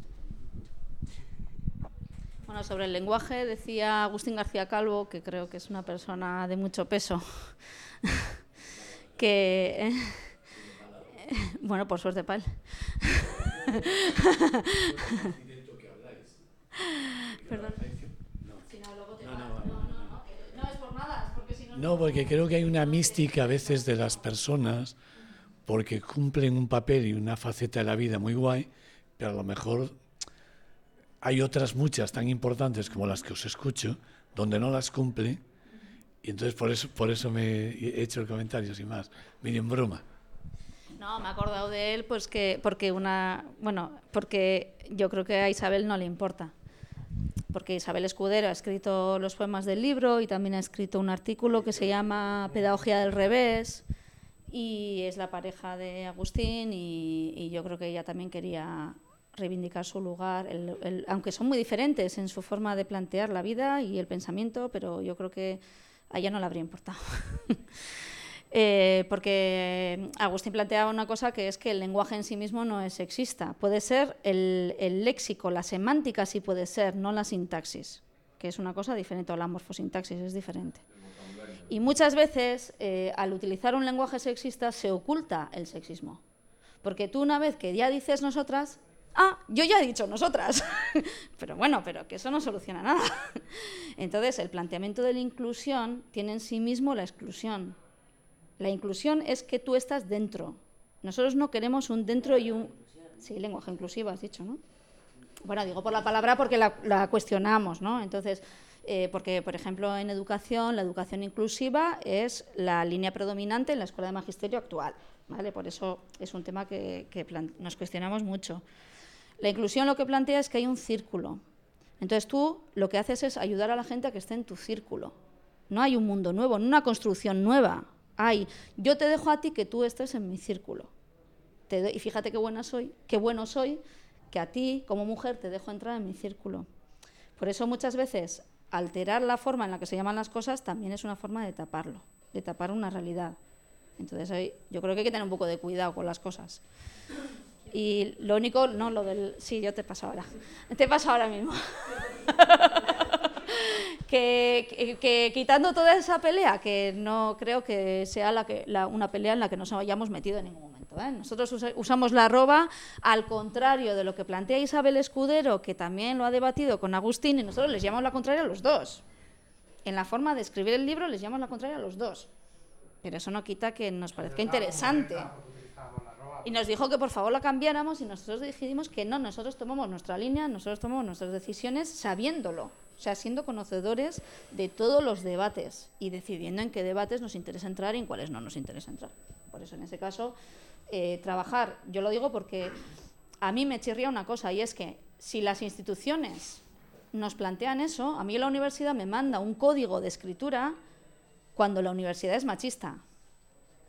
bueno, sobre el lenguaje decía Agustín García Calvo, que creo que es una persona de mucho peso, que... bueno, por suerte para él. Perdón. No, porque creo que hay una mística a veces de las personas porque cumplen un papel y una faceta de la vida muy guay, pero a lo mejor hay otras muchas tan importantes como las que os escucho, donde no las cumple Y entonces por eso, por eso me he hecho el comentario, sin más, medio en broma. No, me he acordado de él pues que porque una, bueno, porque yo creo que a Isabel no le importa. Porque Isabel Escudero ha escrito los poemas del libro y también ha escrito un artículo que se llama Pedagogía del revés y es la pareja de Agustín y, yo creo que ella también quería reivindicar su lugar, aunque son muy diferentes en su forma de plantear la vida y el pensamiento, pero yo creo que a ella no le habría importado. Eh, porque Agustín planteaba una cosa que es que el lenguaje en sí mismo no es sexista. Puede ser el, léxico, la semántica sí puede ser, no la sintaxis, que es una cosa diferente, o la morfosintaxis es diferente. Y muchas veces, eh, al utilizar un lenguaje sexista, se oculta el sexismo. Porque tú una vez que ya dices nosotras, ah, yo ya he dicho nosotras. pero bueno, pero que eso no soluciona nada. Entonces, el planteamiento de la inclusión tiene en sí mismo la exclusión. La inclusión es que tú estás dentro. Nosotros no queremos un dentro y un... Sí, lenguaje inclusivo, has dicho, ¿no? Bueno, digo por la palabra porque la, cuestionamos, ¿no? Entonces, eh, porque, por ejemplo, en educación, la educación inclusiva es la línea predominante en la escuela de magisterio actual, ¿vale? Por eso es un tema que, nos cuestionamos mucho. La inclusión lo que plantea es que hay un círculo. Entonces tú lo que haces es ayudar a la gente a que esté en tu círculo. No hay un mundo nuevo, no una construcción nueva. Hay, yo te dejo a ti que tú estés en mi círculo. y fíjate qué buena soy, qué bueno soy, que a ti como mujer te dejo entrar en mi círculo. Por eso muchas veces alterar la forma en la que se llaman las cosas también es una forma de taparlo, de tapar una realidad. Entonces yo creo que hay que tener un poco de cuidado con las cosas. Y lo único, no, lo del... Sí, yo te paso ahora. Te paso ahora mismo. que, quitando toda esa pelea, que no creo que sea la que, una pelea en la que nos hayamos metido en ningún ¿eh? Nosotros usamos la arroba al contrario de lo que plantea Isabel Escudero, que también lo ha debatido con Agustín, y nosotros les llamamos la contraria a los dos. En la forma de escribir el libro les llamamos la contraria a los dos. Pero eso no quita que nos parezca interesante y nos dijo que por favor la cambiáramos y nosotros decidimos que no, nosotros tomamos nuestra línea, nosotros tomamos nuestras decisiones sabiéndolo, o sea, siendo conocedores de todos los debates y decidiendo en qué debates nos interesa entrar y en cuáles no nos interesa entrar. Por eso, en ese caso, eh, trabajar, yo lo digo porque a mí me chirría una cosa y es que si las instituciones nos plantean eso, a mí la universidad me manda un código de escritura cuando la universidad es machista.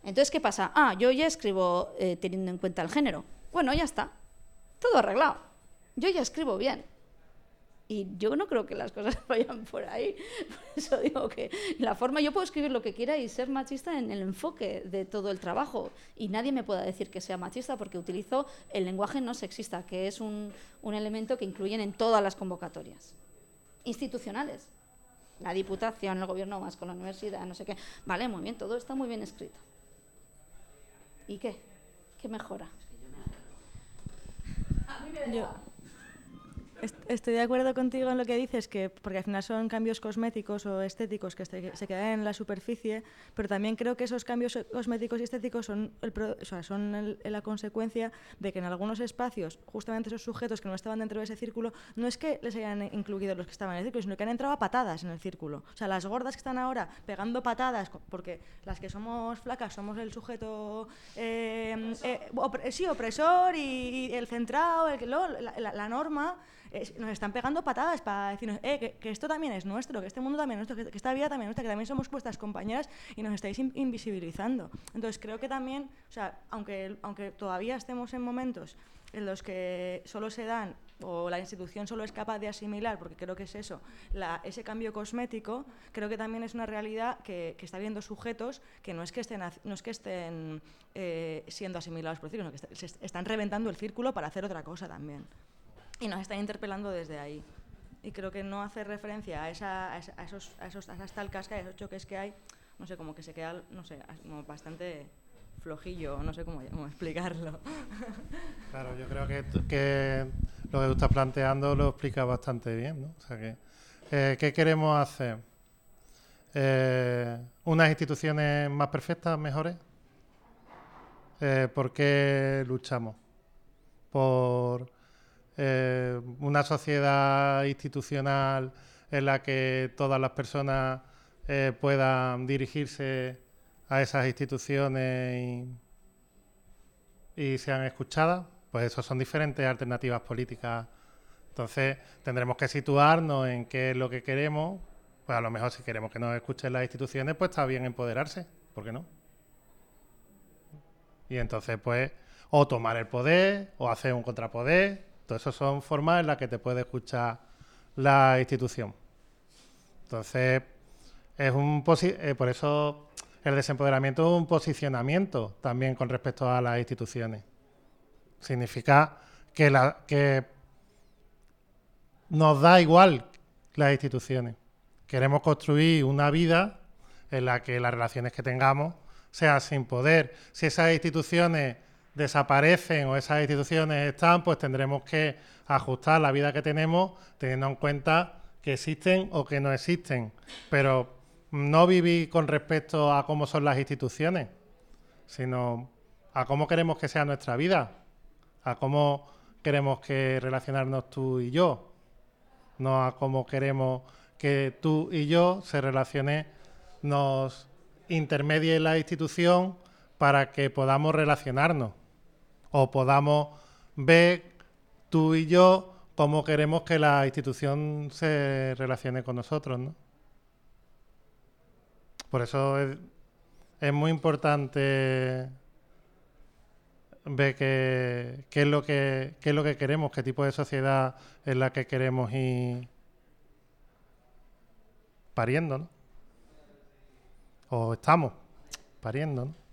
Entonces, ¿qué pasa? Ah, yo ya escribo eh, teniendo en cuenta el género. Bueno, ya está. Todo arreglado. Yo ya escribo bien. Y yo no creo que las cosas vayan por ahí. Por eso digo que la forma, yo puedo escribir lo que quiera y ser machista en el enfoque de todo el trabajo. Y nadie me pueda decir que sea machista porque utilizo el lenguaje no sexista, que es un, un elemento que incluyen en todas las convocatorias institucionales. La diputación, el gobierno más con la universidad, no sé qué. Vale, muy bien, todo está muy bien escrito. ¿Y qué? ¿Qué mejora? Yo, Estoy de acuerdo contigo en lo que dices, que porque al final son cambios cosméticos o estéticos que se, quedan en la superficie, pero también creo que esos cambios cosméticos y estéticos son, son la consecuencia de que en algunos espacios, justamente esos sujetos que no estaban dentro de ese círculo, no es que les hayan incluido los que estaban en el círculo, sino que han entrado a patadas en el círculo. O sea, las gordas que están ahora pegando patadas, porque las que somos flacas somos el sujeto, eh, eh, sí, opresor y, el centrado, el, la norma nos están pegando patadas para decirnos eh, que, esto también es nuestro, que este mundo también es nuestro, que, esta vida también es nuestra, que también somos vuestras compañeras y nos estáis invisibilizando. Entonces creo que también, o sea, aunque, aunque todavía estemos en momentos en los que solo se dan o la institución solo es capaz de asimilar, porque creo que es eso, ese cambio cosmético, creo que también es una realidad que, está viendo sujetos que no es que estén, no es que estén eh, siendo asimilados por el círculo, sino que están reventando el círculo para hacer otra cosa también y nos están interpelando desde ahí. Y creo que no hacer referencia a, esa, a, esos, a, esos, a esas talcas a esos choques que hay, no sé, como que se queda, no sé, como bastante flojillo, no sé cómo, explicarlo. Claro, yo creo que, que, lo que tú estás planteando lo explica bastante bien, ¿no? O sea que, eh, ¿qué queremos hacer? Eh, ¿Unas instituciones más perfectas, mejores? Eh, ¿Por qué luchamos? Por eh, una sociedad institucional en la que todas las personas eh, puedan dirigirse a esas instituciones y, y sean escuchadas, pues eso son diferentes alternativas políticas. Entonces tendremos que situarnos en qué es lo que queremos. Pues a lo mejor si queremos que nos escuchen las instituciones, pues está bien empoderarse, ¿por qué no? Y entonces, pues, o tomar el poder, o hacer un contrapoder. Todo eso son formas en las que te puede escuchar la institución. Entonces, es un eh, por eso el desempoderamiento es un posicionamiento también con respecto a las instituciones. Significa que, que nos da igual las instituciones. Queremos construir una vida en la que las relaciones que tengamos sean sin poder. Si esas instituciones desaparecen o esas instituciones están, pues tendremos que ajustar la vida que tenemos teniendo en cuenta que existen o que no existen. Pero no vivir con respecto a cómo son las instituciones, sino a cómo queremos que sea nuestra vida, a cómo queremos que relacionarnos tú y yo, no a cómo queremos que tú y yo se relacione, nos intermedie la institución para que podamos relacionarnos o podamos ver tú y yo cómo queremos que la institución se relacione con nosotros, ¿no? Por eso es, muy importante ver qué, es lo que, es lo que queremos, qué tipo de sociedad es la que queremos ir pariendo, ¿no? O estamos pariendo, ¿no?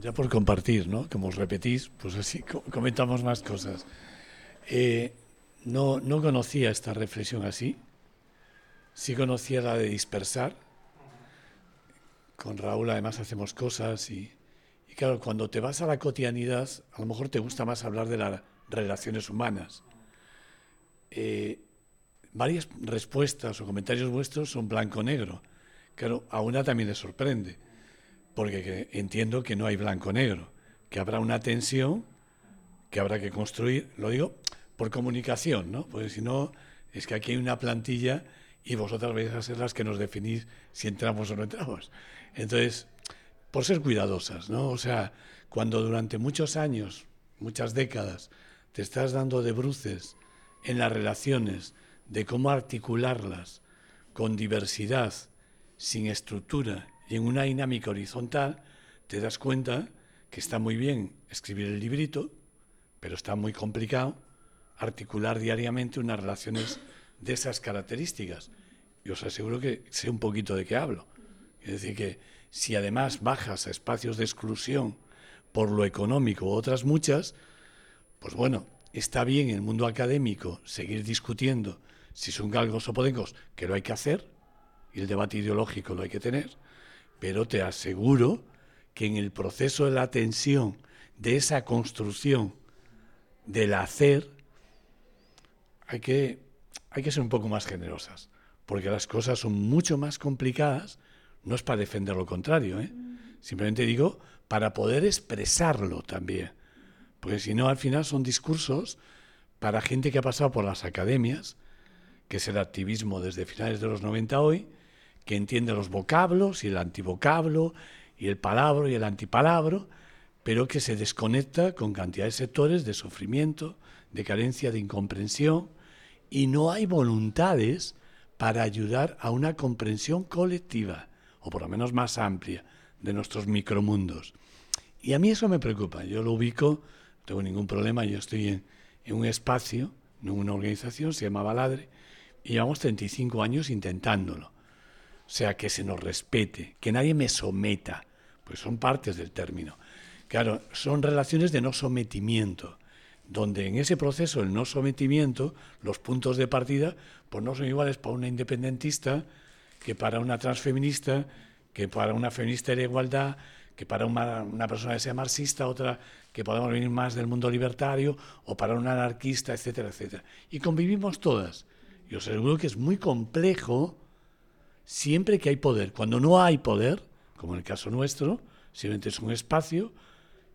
Ya por compartir, ¿no? Como os repetís, pues así comentamos más cosas. Eh, no, no conocía esta reflexión así. Sí conocía la de dispersar, con Raúl además hacemos cosas y, claro, cuando te vas a la cotidianidad, a lo mejor te gusta más hablar de las relaciones humanas. Eh, varias respuestas o comentarios vuestros son blanco-negro. Claro, a una también le sorprende, porque entiendo que no hay blanco-negro, que habrá una tensión que habrá que construir, lo digo por comunicación, ¿no? Porque si no, es que aquí hay una plantilla y vosotras vais a ser las que nos definís si entramos o no entramos. Entonces, por ser cuidadosas, ¿no? O sea, cuando durante muchos años, muchas décadas, te estás dando de bruces en las relaciones, de cómo articularlas con diversidad, sin estructura y en una dinámica horizontal, te das cuenta que está muy bien escribir el librito, pero está muy complicado articular diariamente unas relaciones de esas características. Y os aseguro que sé un poquito de qué hablo. Es decir, que si además bajas a espacios de exclusión por lo económico u otras muchas, pues bueno, está bien en el mundo académico seguir discutiendo si son galgos o podencos, que lo hay que hacer, y el debate ideológico lo hay que tener, pero te aseguro que en el proceso de la tensión, de esa construcción del hacer, hay que, hay que ser un poco más generosas, porque las cosas son mucho más complicadas no es para defender lo contrario, ¿eh? simplemente digo para poder expresarlo también. Porque si no, al final son discursos para gente que ha pasado por las academias, que es el activismo desde finales de los 90 hoy, que entiende los vocablos y el antivocablo y el palabro y el antipalabro, pero que se desconecta con cantidad de sectores de sufrimiento, de carencia, de incomprensión, y no hay voluntades para ayudar a una comprensión colectiva o por lo menos más amplia, de nuestros micromundos. Y a mí eso me preocupa. Yo lo ubico, no tengo ningún problema, yo estoy en, un espacio, en una organización, se llama Baladre, y llevamos 35 años intentándolo. Sea, que se nos respete, que nadie me someta, pues son partes del término. Claro, son relaciones de no sometimiento, donde en ese proceso el no sometimiento, los puntos de partida, pues no son iguales para una independentista, que para una transfeminista, que para una feminista de igualdad, que para una, persona que sea marxista, otra que podemos venir más del mundo libertario, o para un anarquista, etcétera, etcétera. Y convivimos todas. Y os aseguro que es muy complejo siempre que hay poder. Cuando no hay poder, como en el caso nuestro, simplemente es un espacio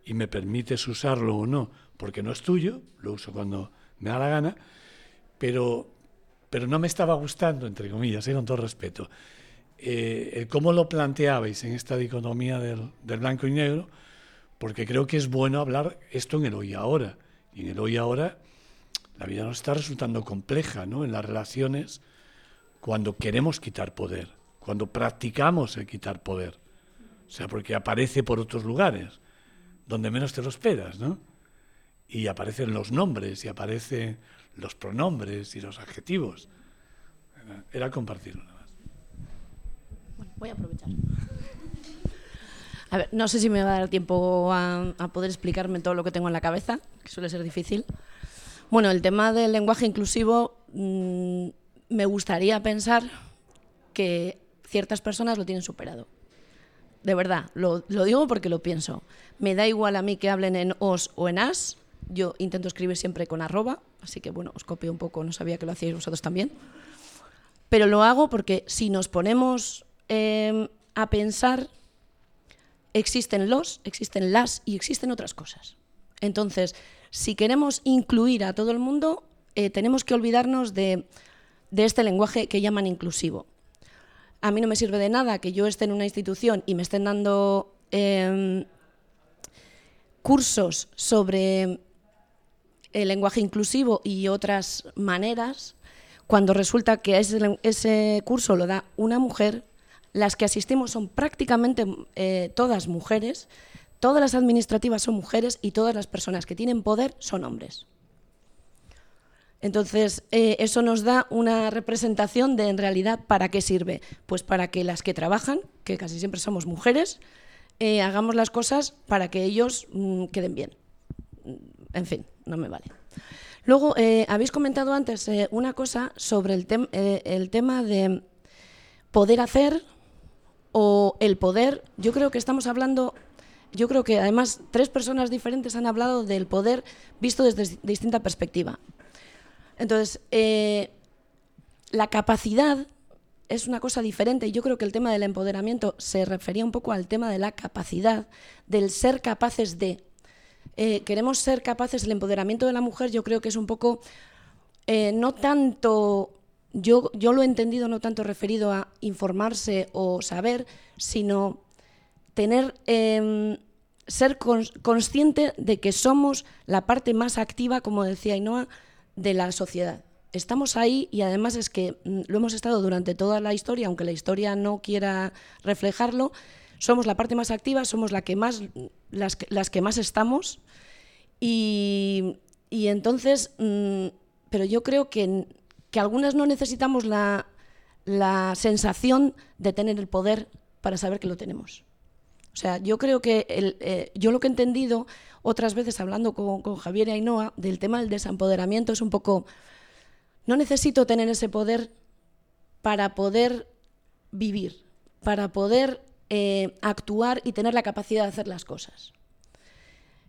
y me permites usarlo o no, porque no es tuyo, lo uso cuando me da la gana, pero pero no me estaba gustando, entre comillas, ¿eh? con todo respeto, eh, cómo lo planteabais en esta dicotomía del, del, blanco y negro, porque creo que es bueno hablar esto en el hoy y ahora. Y en el hoy y ahora la vida nos está resultando compleja, ¿no? En las relaciones, cuando queremos quitar poder, cuando practicamos el quitar poder. O sea, porque aparece por otros lugares, donde menos te lo esperas, ¿no? Y aparecen los nombres, y aparecen los pronombres y los adjetivos. Era compartirlo nada más. Bueno, voy a aprovechar. A ver, no sé si me va a dar tiempo a, poder explicarme todo lo que tengo en la cabeza, que suele ser difícil. Bueno, el tema del lenguaje inclusivo, mmm, me gustaría pensar que ciertas personas lo tienen superado. De verdad, lo, digo porque lo pienso. Me da igual a mí que hablen en os o en as. Yo intento escribir siempre con arroba, así que bueno, os copio un poco, no sabía que lo hacíais vosotros también. Pero lo hago porque si nos ponemos eh, a pensar, existen los, existen las y existen otras cosas. Entonces, si queremos incluir a todo el mundo, eh, tenemos que olvidarnos de, de este lenguaje que llaman inclusivo. A mí no me sirve de nada que yo esté en una institución y me estén dando eh, cursos sobre el lenguaje inclusivo y otras maneras, cuando resulta que ese, ese curso lo da una mujer, las que asistimos son prácticamente eh, todas mujeres, todas las administrativas son mujeres y todas las personas que tienen poder son hombres. Entonces, eh, eso nos da una representación de en realidad para qué sirve. Pues para que las que trabajan, que casi siempre somos mujeres, eh, hagamos las cosas para que ellos mmm, queden bien. En fin, no me vale. Luego, eh, habéis comentado antes una cosa sobre el, el, tema de poder hacer o el poder. Yo creo que estamos hablando, yo creo que además tres personas diferentes han hablado del poder visto desde distinta perspectiva. Entonces, eh, la capacidad es una cosa diferente yo creo que el tema del empoderamiento se refería un poco al tema de la capacidad, del ser capaces de. Eh, queremos ser capaces, el empoderamiento de la mujer yo creo que es un poco, eh, no tanto, yo, yo lo he entendido no tanto referido a informarse o saber, sino tener, eh, ser cons consciente de que somos la parte más activa, como decía Ainhoa, de la sociedad. Estamos ahí y además es que mm, lo hemos estado durante toda la historia, aunque la historia no quiera reflejarlo, somos la parte más activa, somos la que más, las, las que más estamos y, y entonces, mmm, pero yo creo que, que algunas no necesitamos la, la sensación de tener el poder para saber que lo tenemos. O sea, yo creo que el, eh, yo lo que he entendido otras veces hablando con, con Javier y Ainhoa del tema del desempoderamiento es un poco, no necesito tener ese poder para poder vivir, para poder eh, actuar y tener la capacidad de hacer las cosas.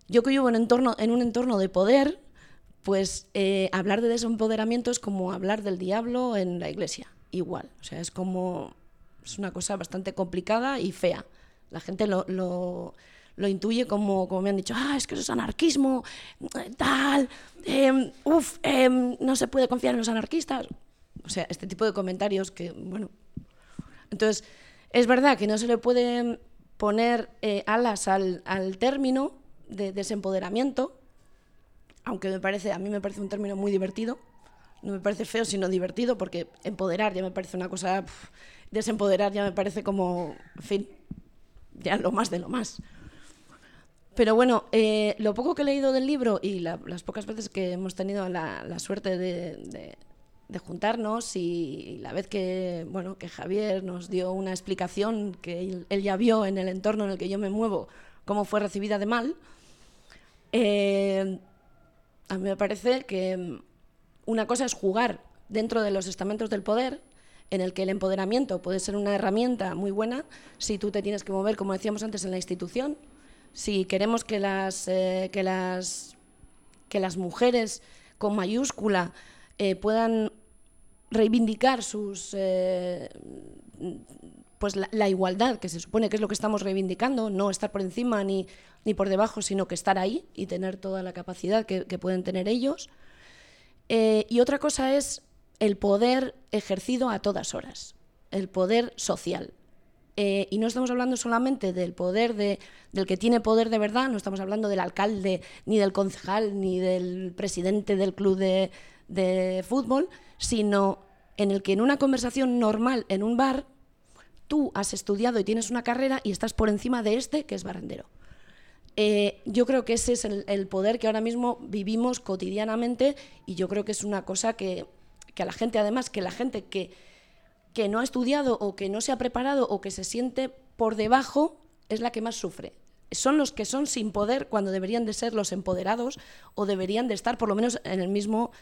Yo que vivo en, entorno, en un entorno de poder, pues eh, hablar de desempoderamiento es como hablar del diablo en la iglesia, igual. O sea, es como, es una cosa bastante complicada y fea. La gente lo, lo, lo intuye como, como me han dicho, ah, es que eso es anarquismo, tal, eh, uff, eh, no se puede confiar en los anarquistas. O sea, este tipo de comentarios que, bueno. Entonces, es verdad que no se le puede poner eh, alas al, al término de desempoderamiento, aunque me parece, a mí me parece un término muy divertido, no me parece feo, sino divertido, porque empoderar ya me parece una cosa, pff, desempoderar ya me parece como, en fin, ya lo más de lo más. Pero bueno, eh, lo poco que he leído del libro y la, las pocas veces que hemos tenido la, suerte de, juntarnos y la vez que, bueno, que Javier nos dio una explicación que él, él, ya vio en el entorno en el que yo me muevo, cómo fue recibida de mal, eh, a mí me parece que una cosa es jugar dentro de los estamentos del poder en el que el empoderamiento puede ser una herramienta muy buena si tú te tienes que mover, como decíamos antes, en la institución, si queremos que las, eh, que las, que las mujeres con mayúscula eh, puedan reivindicar sus eh, pues la, igualdad, que se supone que es lo que estamos reivindicando, no estar por encima ni, ni por debajo, sino que estar ahí y tener toda la capacidad que, pueden tener ellos. Y otra cosa es el poder ejercido a todas horas, el poder social. Eh, y no estamos hablando solamente del poder de, del que tiene poder de verdad, no estamos hablando del alcalde, ni del concejal, ni del presidente del club de, fútbol, sino en el que en una conversación normal en un bar tú has estudiado y tienes una carrera y estás por encima de este que es barrendero. Eh, yo creo que ese es el, el poder que ahora mismo vivimos cotidianamente y yo creo que es una cosa que, que a la gente, además, que la gente que, que no ha estudiado o que no se ha preparado o que se siente por debajo es la que más sufre. Son los que son sin poder cuando deberían de ser los empoderados o deberían de estar por lo menos en el mismo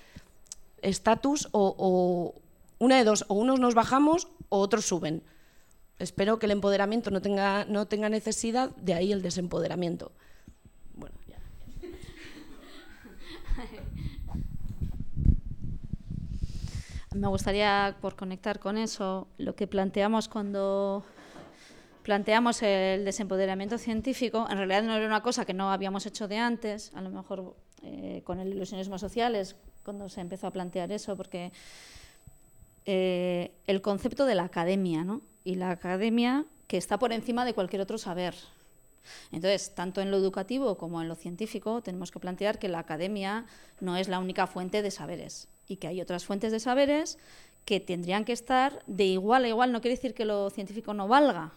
estatus o, una de dos, o unos nos bajamos o otros suben. Espero que el empoderamiento no tenga, no tenga necesidad, de ahí el desempoderamiento. Bueno, ya. Me gustaría, por conectar con eso, lo que planteamos cuando planteamos el desempoderamiento científico, en realidad no era una cosa que no habíamos hecho de antes, a lo mejor eh, con el ilusionismo social es cuando se empezó a plantear eso, porque eh, el concepto de la academia, ¿no? Y la academia que está por encima de cualquier otro saber. Entonces, tanto en lo educativo como en lo científico, tenemos que plantear que la academia no es la única fuente de saberes y que hay otras fuentes de saberes que tendrían que estar de igual a igual. No quiere decir que lo científico no valga,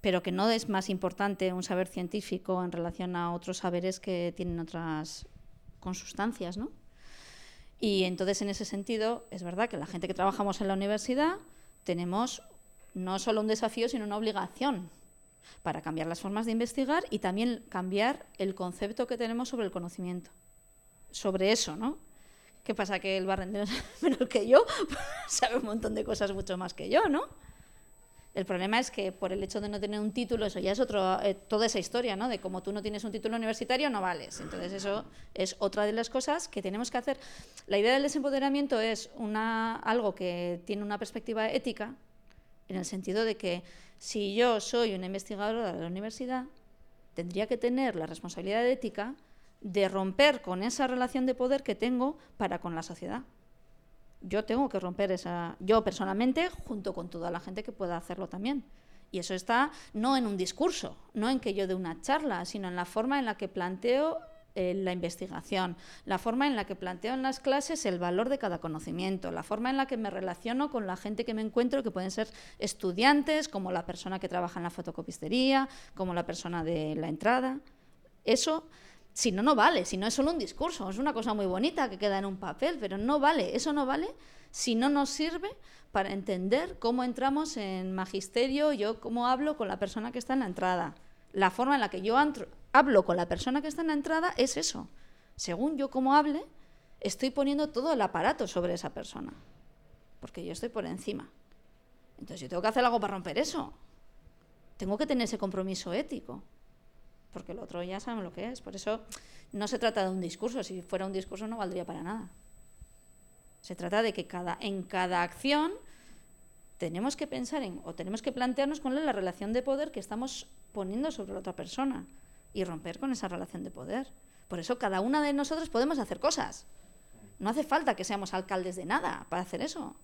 pero que no es más importante un saber científico en relación a otros saberes que tienen otras consustancias, ¿no? Y entonces, en ese sentido, es verdad que la gente que trabajamos en la universidad tenemos no solo un desafío, sino una obligación para cambiar las formas de investigar y también cambiar el concepto que tenemos sobre el conocimiento. Sobre eso, ¿no? ¿Qué pasa? Que el barrendero es menor que yo, sabe un montón de cosas mucho más que yo, ¿no? El problema es que por el hecho de no tener un título, eso ya es otro, eh, toda esa historia, ¿no? De como tú no tienes un título universitario, no vales. Entonces eso es otra de las cosas que tenemos que hacer. La idea del desempoderamiento es una, algo que tiene una perspectiva ética, en el sentido de que si yo soy una investigadora de la universidad, tendría que tener la responsabilidad ética de romper con esa relación de poder que tengo para con la sociedad yo tengo que romper esa, yo personalmente, junto con toda la gente que pueda hacerlo también. Y eso está no en un discurso, no en que yo dé una charla, sino en la forma en la que planteo la investigación, la forma en la que planteo en las clases el valor de cada conocimiento, la forma en la que me relaciono con la gente que me encuentro, que pueden ser estudiantes, como la persona que trabaja en la fotocopistería, como la persona de la entrada. Eso si no, no vale, si no es solo un discurso, es una cosa muy bonita que queda en un papel, pero no vale, eso no vale si no nos sirve para entender cómo entramos en magisterio, yo cómo hablo con la persona que está en la entrada. La forma en la que yo hablo con la persona que está en la entrada es eso. Según yo cómo hable, estoy poniendo todo el aparato sobre esa persona, porque yo estoy por encima. Entonces yo tengo que hacer algo para romper eso. Tengo que tener ese compromiso ético porque el otro ya saben lo que es. Por eso no se trata de un discurso, si fuera un discurso no valdría para nada. Se trata de que cada, en cada acción tenemos que pensar en, o tenemos que plantearnos cuál es la relación de poder que estamos poniendo sobre la otra persona y romper con esa relación de poder. Por eso cada una de nosotros podemos hacer cosas. No hace falta que seamos alcaldes de nada para hacer eso.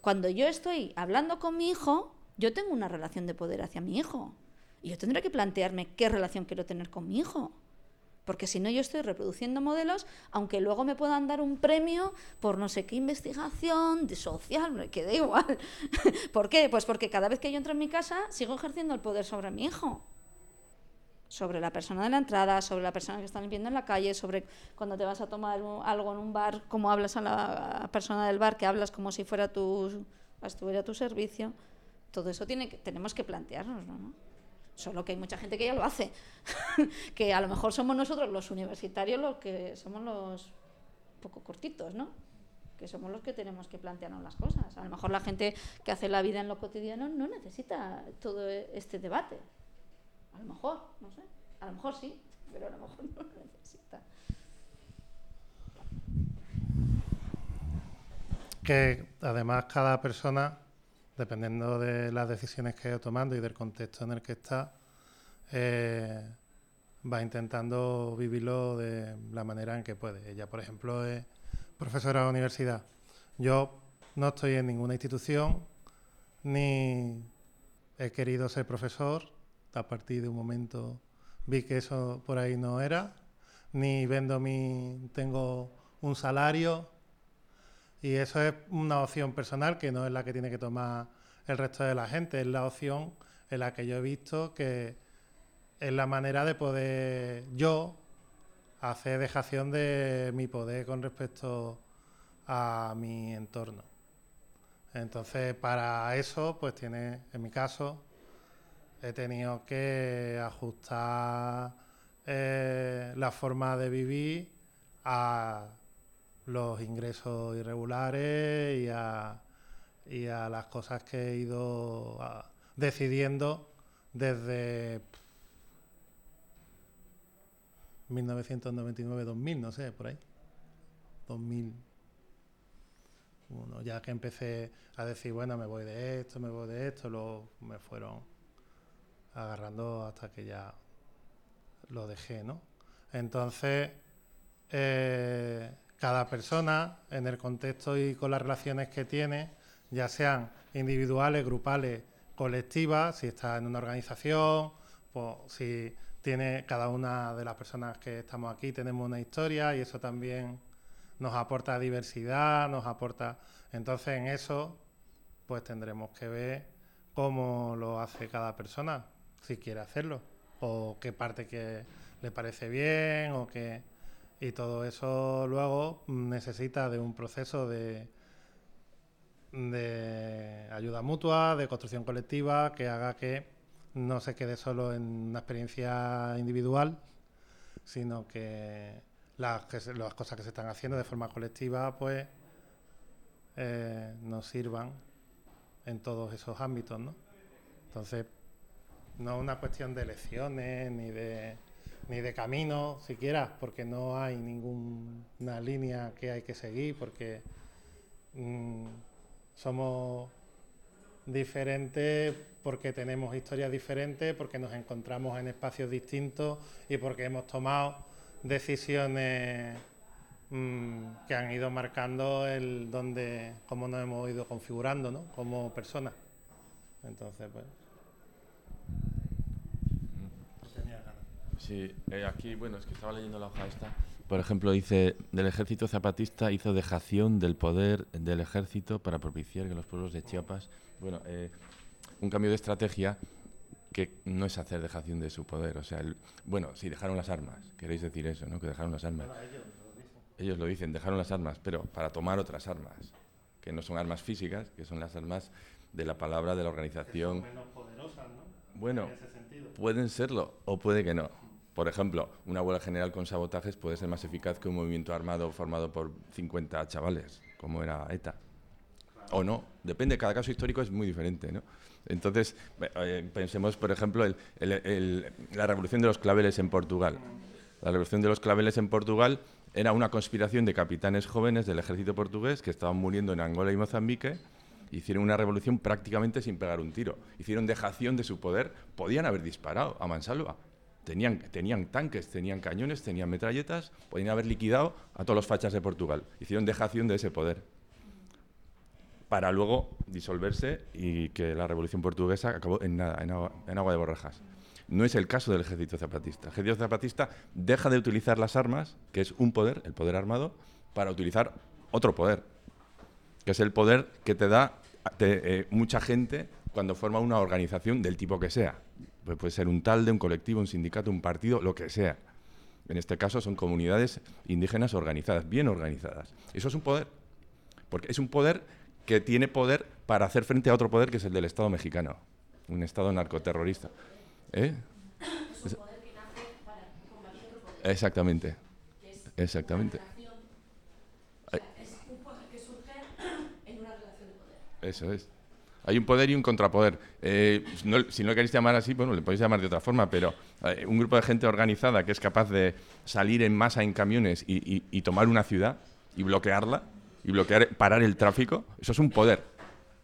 Cuando yo estoy hablando con mi hijo, yo tengo una relación de poder hacia mi hijo. Y yo tendré que plantearme qué relación quiero tener con mi hijo. Porque si no, yo estoy reproduciendo modelos, aunque luego me puedan dar un premio por no sé qué investigación de social, que da igual. ¿Por qué? Pues porque cada vez que yo entro en mi casa, sigo ejerciendo el poder sobre mi hijo. Sobre la persona de la entrada, sobre la persona que está limpiando en la calle, sobre cuando te vas a tomar algo en un bar, cómo hablas a la persona del bar, que hablas como si fuera tu, estuviera tu servicio. Todo eso tiene que, tenemos que plantearnos, ¿no? Solo que hay mucha gente que ya lo hace. que a lo mejor somos nosotros los universitarios los que somos los poco cortitos, ¿no? Que somos los que tenemos que plantearnos las cosas. A lo mejor la gente que hace la vida en lo cotidiano no necesita todo este debate. A lo mejor, no sé. A lo mejor sí, pero a lo mejor no lo necesita. Que además cada persona dependiendo de las decisiones que haya tomando y del contexto en el que está, eh, va intentando vivirlo de la manera en que puede. Ella, por ejemplo, es profesora de universidad, Yo no estoy en ninguna institución, ni he querido ser profesor. A partir de un momento vi que eso por ahí no era, ni vendo mi, tengo un salario, y eso es una opción personal que no es la que tiene que tomar el resto de la gente, es la opción en la que yo he visto que es la manera de poder yo hacer dejación de mi poder con respecto a mi entorno. Entonces, para eso, pues tiene, en mi caso, he tenido que ajustar eh, la forma de vivir a los ingresos irregulares y a, y a las cosas que he ido decidiendo desde 1999-2000, no sé, por ahí. 2000. ya que empecé a decir, bueno, me voy de esto, me voy de esto, luego me fueron agarrando hasta que ya lo dejé, ¿no? Entonces, eh, cada persona, en el contexto y con las relaciones que tiene, ya sean individuales, grupales, colectivas, si está en una organización, pues si tiene cada una de las personas que estamos aquí, tenemos una historia y eso también nos aporta diversidad, nos aporta... Entonces en eso pues tendremos que ver cómo lo hace cada persona, si quiere hacerlo, o qué parte que le parece bien, o qué... Y todo eso luego necesita de un proceso de, de ayuda mutua, de construcción colectiva, que haga que no se quede solo en una experiencia individual, sino que las, las cosas que se están haciendo de forma colectiva, pues eh, nos sirvan en todos esos ámbitos, ¿no? Entonces, no una cuestión de elecciones ni de ni de camino siquiera, porque no hay ninguna línea que hay que seguir, porque mm, somos diferentes porque tenemos historias diferentes, porque nos encontramos en espacios distintos y porque hemos tomado decisiones mm, que han ido marcando el donde, cómo nos hemos ido configurando, ¿no? Como personas. Entonces, pues. Sí, eh, aquí, bueno, es que estaba leyendo la hoja esta. Por ejemplo, dice, del ejército zapatista hizo dejación del poder del ejército para propiciar que los pueblos de Chiapas, bueno, eh, un cambio de estrategia que no es hacer dejación de su poder. O sea, bueno, sí, dejaron las armas. Queréis decir eso, ¿no? Que dejaron las armas. ellos, lo dicen, dejaron las armas, pero para tomar otras armas, que no son armas físicas, que son las armas de la palabra de la organización. menos poderosas, ¿no? Bueno, pueden serlo o puede que no. Por ejemplo, una huelga general con sabotajes puede ser más eficaz que un movimiento armado formado por 50 chavales, como era ETA. O no, depende, cada caso histórico es muy diferente, ¿no? Entonces, eh, pensemos, por ejemplo, la revolución de los claveles en Portugal. La revolución de los claveles en Portugal era una conspiración de capitanes jóvenes del ejército portugués que estaban muriendo en Angola y Mozambique. Hicieron una revolución prácticamente sin pegar un tiro. Hicieron dejación de su poder. Podían haber disparado a mansalva. Tenían, tenían tanques, tenían cañones, tenían metralletas. Podían haber liquidado a todos los fachas de Portugal. Hicieron dejación de ese poder para luego disolverse y que la Revolución Portuguesa acabó en nada, en agua, de borrajas. No es el caso del ejército zapatista. El ejército zapatista deja de utilizar las armas, que es un poder, el poder armado, para utilizar otro poder, que es el poder que te da eh, mucha gente cuando forma una organización del tipo que sea. Pues puede ser un talde, un colectivo, un sindicato, un partido, lo que sea. En este caso son comunidades indígenas organizadas, bien organizadas. Eso es un poder, porque es un poder que tiene poder para hacer frente a otro poder que es el del Estado mexicano, un Estado narcoterrorista. ¿Eh? Es un poder que nace para combatir otro poder. Exactamente. Exactamente. es un poder que surge en una relación de poder. Eso es. Hay un poder y un contrapoder. Eh, si no lo queréis llamar así, bueno, le podéis llamar de otra forma, pero eh, un grupo de gente organizada que es capaz de salir en masa en camiones y tomar una ciudad y bloquearla, y bloquear, parar el tráfico, eso es un poder.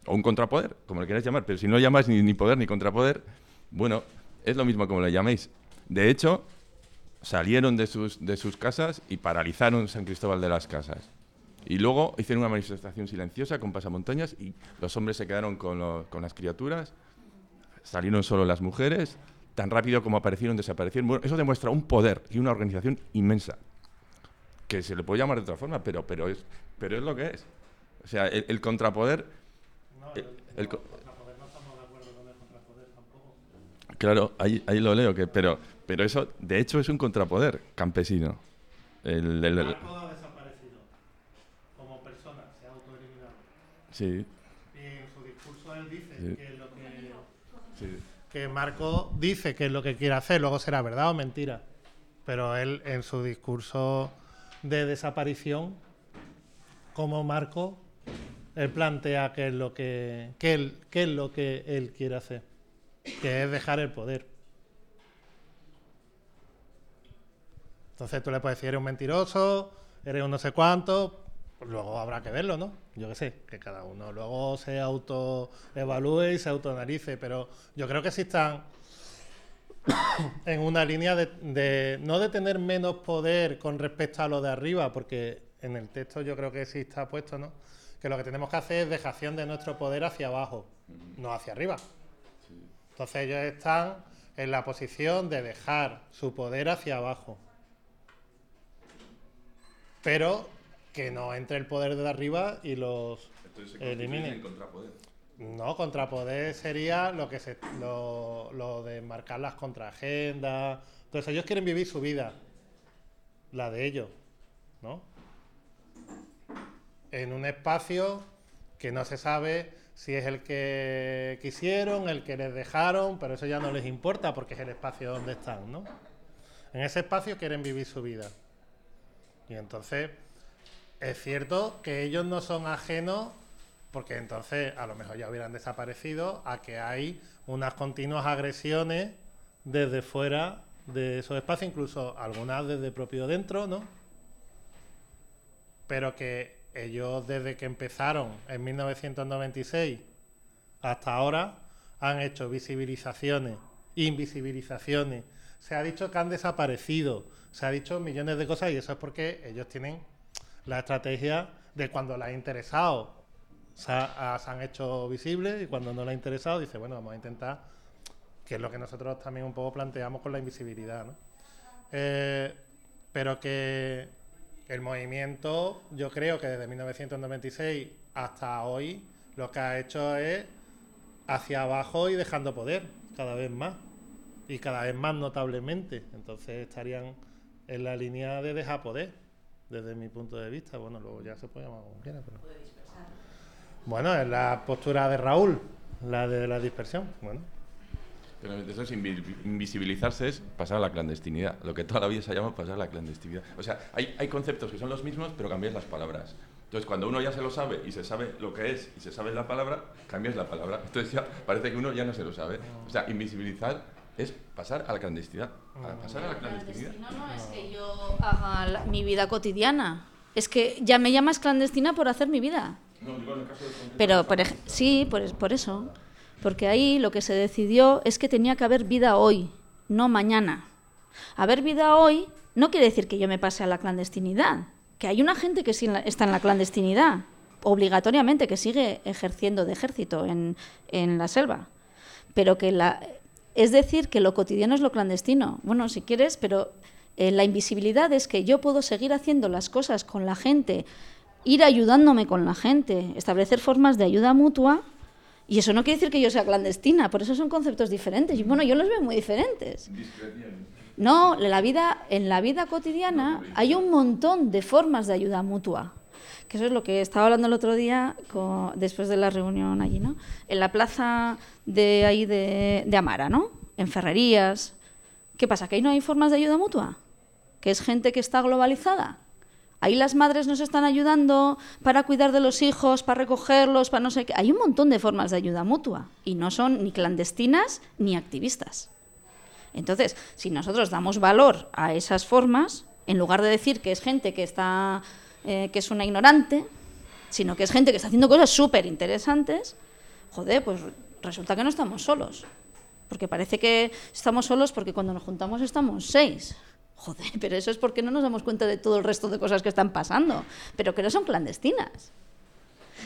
O un contrapoder, como le queráis llamar. Pero si no llamáis ni, ni poder ni contrapoder, bueno, es lo mismo como le llaméis. De hecho, salieron de sus, de sus casas y paralizaron San Cristóbal de las Casas. Y luego hicieron una manifestación silenciosa con pasamontañas y los hombres se quedaron con, lo- con las criaturas, salieron solo las mujeres, tan rápido como aparecieron, desaparecieron. Bueno, eso demuestra un poder y una organización inmensa, que se le puede llamar de otra forma, pero, pero, es, pero es lo que es. O sea, el, el contrapoder... el- el co- Claro, ahí, ahí lo leo, que, pero, pero eso de hecho es un contrapoder campesino. El, el- el- Marco ha desaparecido. Como persona, se ha autoeliminado. Sí, Y en su discurso él dice Sí. que es lo que, sí. que Marco dice que es lo que quiere hacer, luego será verdad o mentira. Pero él en su discurso de desaparición, como Marco, él plantea qué es lo que, qué él- qué es lo que él quiere hacer, que es dejar el poder. Entonces tú le puedes decir, eres un mentiroso, eres un no sé cuánto, luego habrá que verlo, ¿no? Yo qué sé, que cada uno luego se autoevalúe y se autoanalice, pero yo creo que sí están en una línea de, de- no de tener menos poder con respecto a lo de arriba, porque en el texto yo creo que sí está puesto, ¿no? Que lo que tenemos que hacer es dejación de nuestro poder hacia abajo, no hacia arriba. Entonces ellos están en la posición de dejar su poder hacia abajo. Pero que no entre el poder de arriba y los elimine. No, contrapoder sería lo que se lo, lo de marcar las contraagendas. Entonces ellos quieren vivir su vida, la de ellos, ¿no? En un espacio que no se sabe si es el que quisieron, el que les dejaron, pero eso ya no les importa porque es el espacio donde están, ¿no? En ese espacio quieren vivir su vida. Y entonces es cierto que ellos no son ajenos, porque entonces a lo mejor ya hubieran desaparecido, a que hay unas continuas agresiones desde fuera de esos espacios, incluso algunas desde propio dentro, ¿no? Pero que ellos desde que empezaron en 1996 hasta ahora han hecho visibilizaciones, invisibilizaciones. Se ha dicho que han desaparecido, se ha dicho millones de cosas y eso es porque ellos tienen la estrategia de cuando les ha interesado se, ha- se han hecho visibles y cuando no les ha interesado dice, bueno, vamos a intentar, que es lo que nosotros también un poco planteamos con la invisibilidad, ¿no? Eh, pero que el movimiento, yo creo que desde 1996 hasta hoy, lo que ha hecho es hacia abajo y dejando poder cada vez más y cada vez más notablemente. Entonces estarían en la línea de dejar poder, desde mi punto de vista. Bueno, luego ya se puede llamar como quiera, pero... Bueno, es la postura de Raúl, la de la dispersión. Bueno, Pero eso es invi- invisibilizarse, es pasar a la clandestinidad. Lo que toda la vida se llama pasar a la clandestinidad. O sea, hay, hay conceptos que son los mismos, pero cambias las palabras. Entonces, cuando uno ya se lo sabe y se sabe lo que es y se sabe la palabra, cambias la palabra. Entonces ya parece que uno ya no se lo sabe. O sea, invisibilizar es pasar a la clandestinidad. A pasar a la clandestinidad. No es que yo haga la- mi vida cotidiana. Es que ya me llamas clandestina por hacer mi vida. No, digo en el caso de Pero, por sí, por, por eso. Porque ahí lo que se decidió es que tenía que haber vida hoy, no mañana. Haber vida hoy no quiere decir que yo me pase a la clandestinidad. Que hay una gente que sí está en la clandestinidad, obligatoriamente, que sigue ejerciendo de ejército en, en la selva. Pero que la. Es decir, que lo cotidiano es lo clandestino. Bueno, si quieres, pero eh, la invisibilidad es que yo puedo seguir haciendo las cosas con la gente, ir ayudándome con la gente, establecer formas de ayuda mutua. Y eso no quiere decir que yo sea clandestina, por eso son conceptos diferentes. Y bueno, yo los veo muy diferentes. No, la vida, en la vida cotidiana hay un montón de formas de ayuda mutua. Que eso es lo que estaba hablando el otro día después de la reunión allí, ¿no? En la plaza de ahí de, de Amara, ¿no? En Ferrerías. ¿Qué pasa? ¿Que ahí no hay formas de ayuda mutua? ¿Que es gente que está globalizada? Ahí las madres nos están ayudando para cuidar de los hijos, para recogerlos, para no sé qué. Hay un montón de formas de ayuda mutua y no son ni clandestinas ni activistas. Entonces, si nosotros damos valor a esas formas, en lugar de decir que es gente que está eh, que es una ignorante, sino que es gente que está haciendo cosas súper interesantes, joder, pues resulta que no estamos solos. Porque parece que estamos solos porque cuando nos juntamos estamos seis. Joder, pero eso es porque no nos damos cuenta de todo el resto de cosas que están pasando, pero que no son clandestinas.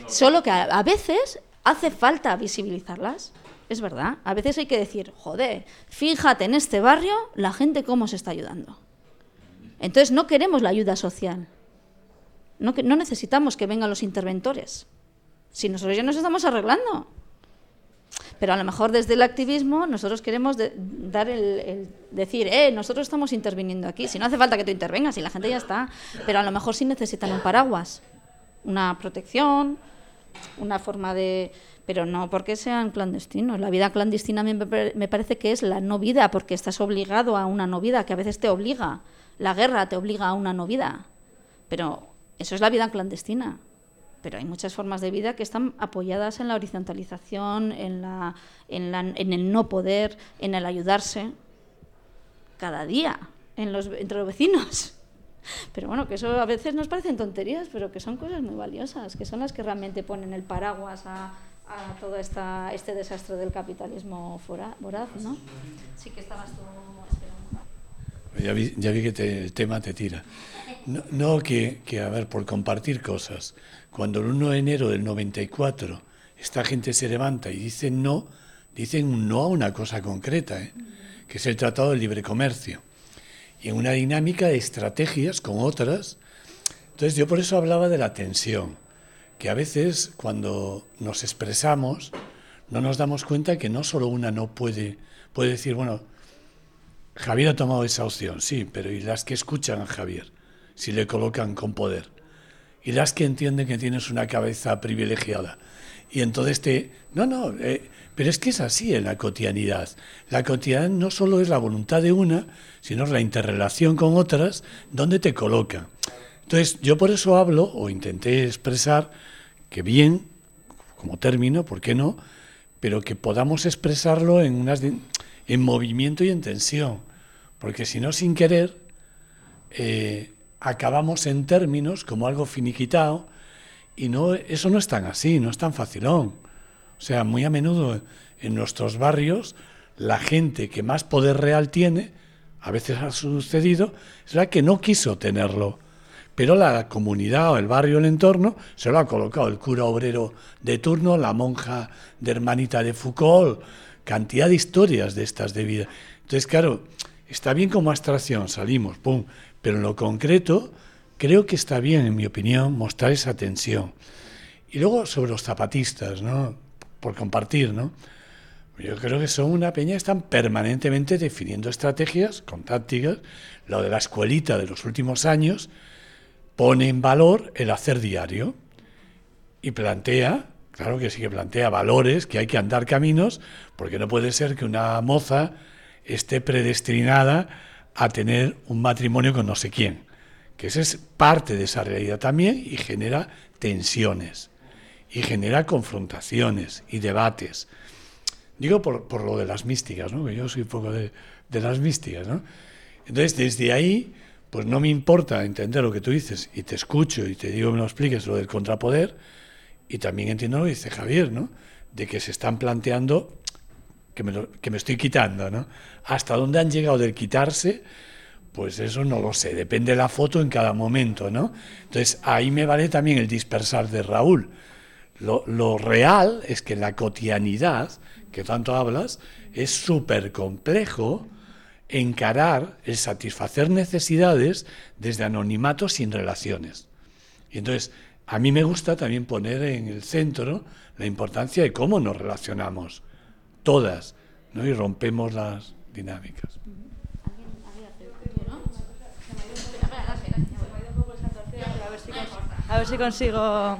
Solo que a, a veces hace falta visibilizarlas. Es verdad, a veces hay que decir, joder, fíjate en este barrio la gente cómo se está ayudando. Entonces no queremos la ayuda social. No, no necesitamos que vengan los interventores. Si nosotros ya nos estamos arreglando. Pero a lo mejor desde el activismo nosotros queremos dar el, decir, eh, nosotros estamos interviniendo aquí. Si no hace falta que tú intervengas, si la gente ya está. Pero a lo mejor sí necesitan un paraguas, una protección, una forma de... Pero no porque sean clandestinos. La vida clandestina me me parece que es la no vida, porque estás obligado a una no vida, que a veces te obliga. La guerra te obliga a una no vida. Pero eso es la vida clandestina. Pero hay muchas formas de vida que están apoyadas en la horizontalización, en, la, en, la- en el no poder, en el ayudarse cada día los, entre los vecinos. Pero bueno, que eso a veces nos parecen tonterías, pero que son cosas muy valiosas, que son las que realmente ponen el paraguas a, todo esta, este desastre del capitalismo fora- voraz, ¿no? Sí que estabas tú esperando. Ya vi, que el tema te tira. No, no, que, que, a ver, por compartir cosas. Cuando el 1 de enero del 94 esta gente se levanta y dice no, dicen no a una cosa concreta, ¿eh? que es el Tratado de Libre Comercio. Y en una dinámica de estrategias con otras. Entonces yo por eso hablaba de la tensión, que a veces cuando nos expresamos no nos damos cuenta que no solo una no puede, puede decir, bueno, Javier ha tomado esa opción, sí, pero ¿y las que escuchan a Javier? Si le colocan con poder. Y las que entienden que tienes una cabeza privilegiada. Y entonces te... No, no, eh, pero es que es así en la cotidianidad. La cotidianidad no solo es la voluntad de una, sino la interrelación con otras, donde te coloca. Entonces, yo por eso hablo, o intenté expresar, que bien, como término, ¿por qué no? Pero que podamos expresarlo en, unas, en movimiento y en tensión. Porque si no, sin querer, eh, acabamos en términos como algo finiquitado y no, eso no es tan así, no es tan facilón. O sea, muy a menudo en nuestros barrios la gente que más poder real tiene, a veces ha sucedido, es la que no quiso tenerlo. Pero la comunidad o el barrio, el entorno, se lo ha colocado el cura obrero de turno, la monja de hermanita de Foucault, cantidad de historias de estas de vida. Entonces, claro, está bien como abstracción, salimos, pum, pero en lo concreto creo que está bien, en mi opinión, mostrar esa tensión. Y luego sobre los zapatistas, ¿no? Por compartir, ¿no? Yo creo que son una peña están permanentemente definiendo estrategias con tácticas. Lo de la escuelita de los últimos años pone en valor el hacer diario y plantea, claro que sí que plantea valores, que hay que andar caminos, porque no puede ser que una moza esté predestinada a tener un matrimonio con no sé quién. Que esa es parte de esa realidad también y genera tensiones y genera confrontaciones y debates. Digo por, por lo de las místicas, ¿no? que yo soy un poco de, de las místicas. ¿no? Entonces, desde ahí, pues no me importa entender lo que tú dices y te escucho y te digo me lo expliques lo del contrapoder y también entiendo lo que dice Javier, ¿no? de que se están planteando que me, estoy quitando. ¿no? Hasta dónde han llegado del quitarse, pues eso no lo sé, depende de la foto en cada momento. ¿no? Entonces, ahí me vale también el dispersar de Raúl. Lo, real es que la cotidianidad, que tanto hablas, es súper complejo encarar el satisfacer necesidades desde anonimato sin relaciones. Y entonces, a mí me gusta también poner en el centro la importancia de cómo nos relacionamos, todas, ¿no? y rompemos las dinámicas. A ver si consigo.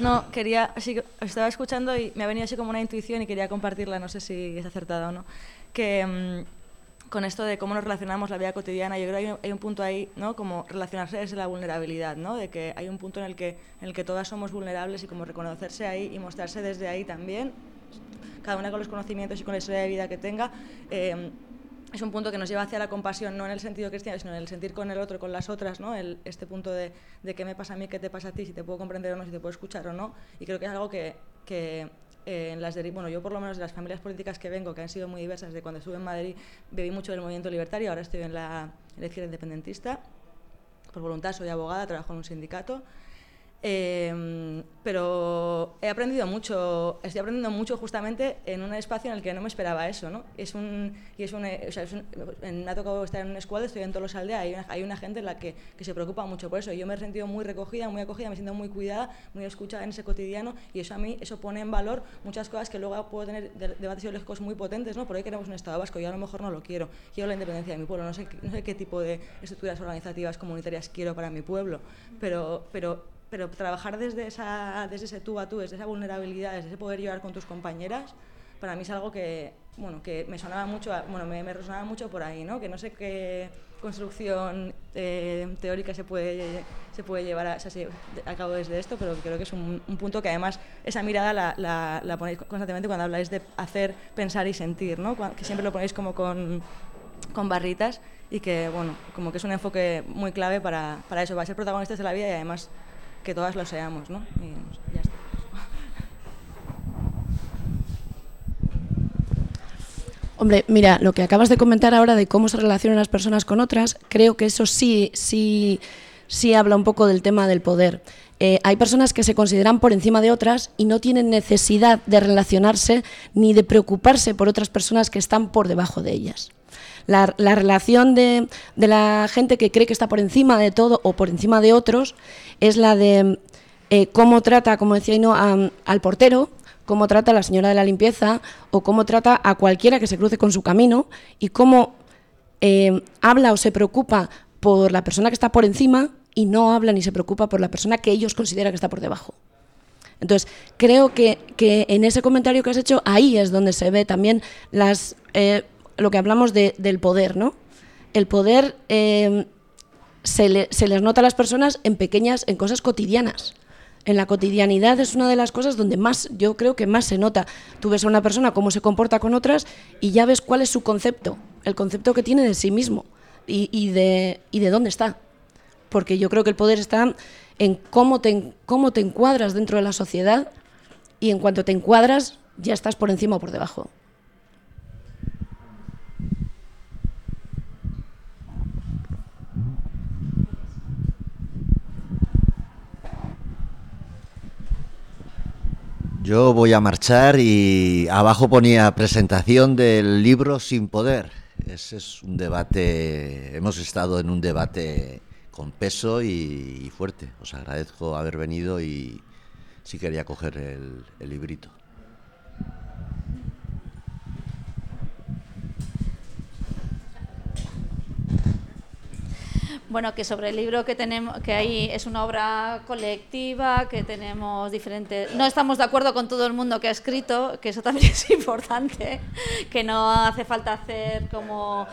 No, quería. sí estaba escuchando y me ha venido así como una intuición y quería compartirla, no sé si es acertada o no. Que mm, con esto de cómo nos relacionamos la vida cotidiana, yo creo que hay hay un punto ahí, ¿no? Como relacionarse desde la vulnerabilidad, ¿no? De que hay un punto en el que, en el que todas somos vulnerables y como reconocerse ahí y mostrarse desde ahí también, cada una con los conocimientos y con la historia de vida que tenga. eh, es un punto que nos lleva hacia la compasión, no en el sentido cristiano, sino en el sentir con el otro, con las otras, ¿no? El, este punto de, de qué me pasa a mí, qué te pasa a ti, si te puedo comprender o no, si te puedo escuchar o no. Y creo que es algo que, que eh, en las deri- bueno, yo por lo menos de las familias políticas que vengo, que han sido muy diversas, de cuando estuve en Madrid, bebí mucho del movimiento libertario, ahora estoy en la, en la izquierda independentista, por voluntad soy abogada, trabajo en un sindicato. Eh, pero he aprendido mucho, estoy aprendiendo mucho justamente en un espacio en el que no me esperaba eso, ¿no? Es un, y es un, eh, o sea, es un- me ha tocado estar en un squad, estoy en Tolosa Aldea, hay una, hay una gente en la que, que se preocupa mucho por eso. Yo me he sentido muy recogida, muy acogida, me siento muy cuidada, muy escuchada en ese cotidiano y eso a mí, eso pone en valor muchas cosas que luego puedo tener de- debates ideológicos muy potentes, ¿no? Por ahí queremos un Estado vasco, yo a lo mejor no lo quiero, quiero la independencia de mi pueblo, no sé, no sé qué tipo de estructuras organizativas comunitarias quiero para mi pueblo, pero, pero pero trabajar desde, esa, desde ese tú a tú, desde esa vulnerabilidad, desde ese poder llevar con tus compañeras, para mí es algo que, bueno, que me sonaba mucho, bueno, me, me resonaba mucho por ahí, ¿no? Que no sé qué construcción eh, teórica se puede, se puede llevar a, o sea, se- a cabo desde esto, pero creo que es un, un punto que además esa mirada la, la, la ponéis constantemente cuando habláis de hacer, pensar y sentir, ¿no? Que siempre lo ponéis como con, con barritas y que, bueno, como que es un enfoque muy clave para, para eso, para ser protagonistas de la vida y además que todas lo seamos, ¿no? Y ya está. Hombre, mira, lo que acabas de comentar ahora de cómo se relacionan las personas con otras, creo que eso sí, sí, sí habla un poco del tema del poder. Eh, hay personas que se consideran por encima de otras y no tienen necesidad de relacionarse ni de preocuparse por otras personas que están por debajo de ellas. La, la relación de, la gente que cree que está por encima de todo o por encima de otros es la de eh, cómo trata, como decía Ino, al portero, cómo trata a la señora de la limpieza o cómo trata a cualquiera que se cruce con su camino y cómo eh, habla o se preocupa por la persona que está por encima y no habla ni se preocupa por la persona que ellos consideran que está por debajo. Entonces, creo que, que en ese comentario que has hecho, ahí es donde se ve también las, eh, lo que hablamos de- del poder, ¿no? El poder eh, se, le- les nota a las personas en pequeñas, en cosas cotidianas. En la cotidianidad es una de las cosas donde más, yo creo que más se nota. Tú ves a una persona cómo se comporta con otras y ya ves cuál es su concepto, el concepto que tiene de sí mismo y, de, dónde está. Porque yo creo que el poder está en cómo te, en- cómo te encuadras dentro de la sociedad y en cuanto te encuadras ya estás por encima o por debajo. Yo voy a marchar y abajo ponía presentación del libro Sin Poder. Ese es un debate, hemos estado en un debate con peso y, fuerte. Os agradezco haber venido y sí quería coger el librito. Bueno, que sobre el libro que tenemos, que hay es una obra colectiva, que tenemos diferentes, no estamos de acuerdo con todo el mundo que ha escrito, que eso también es importante, que no hace falta hacer como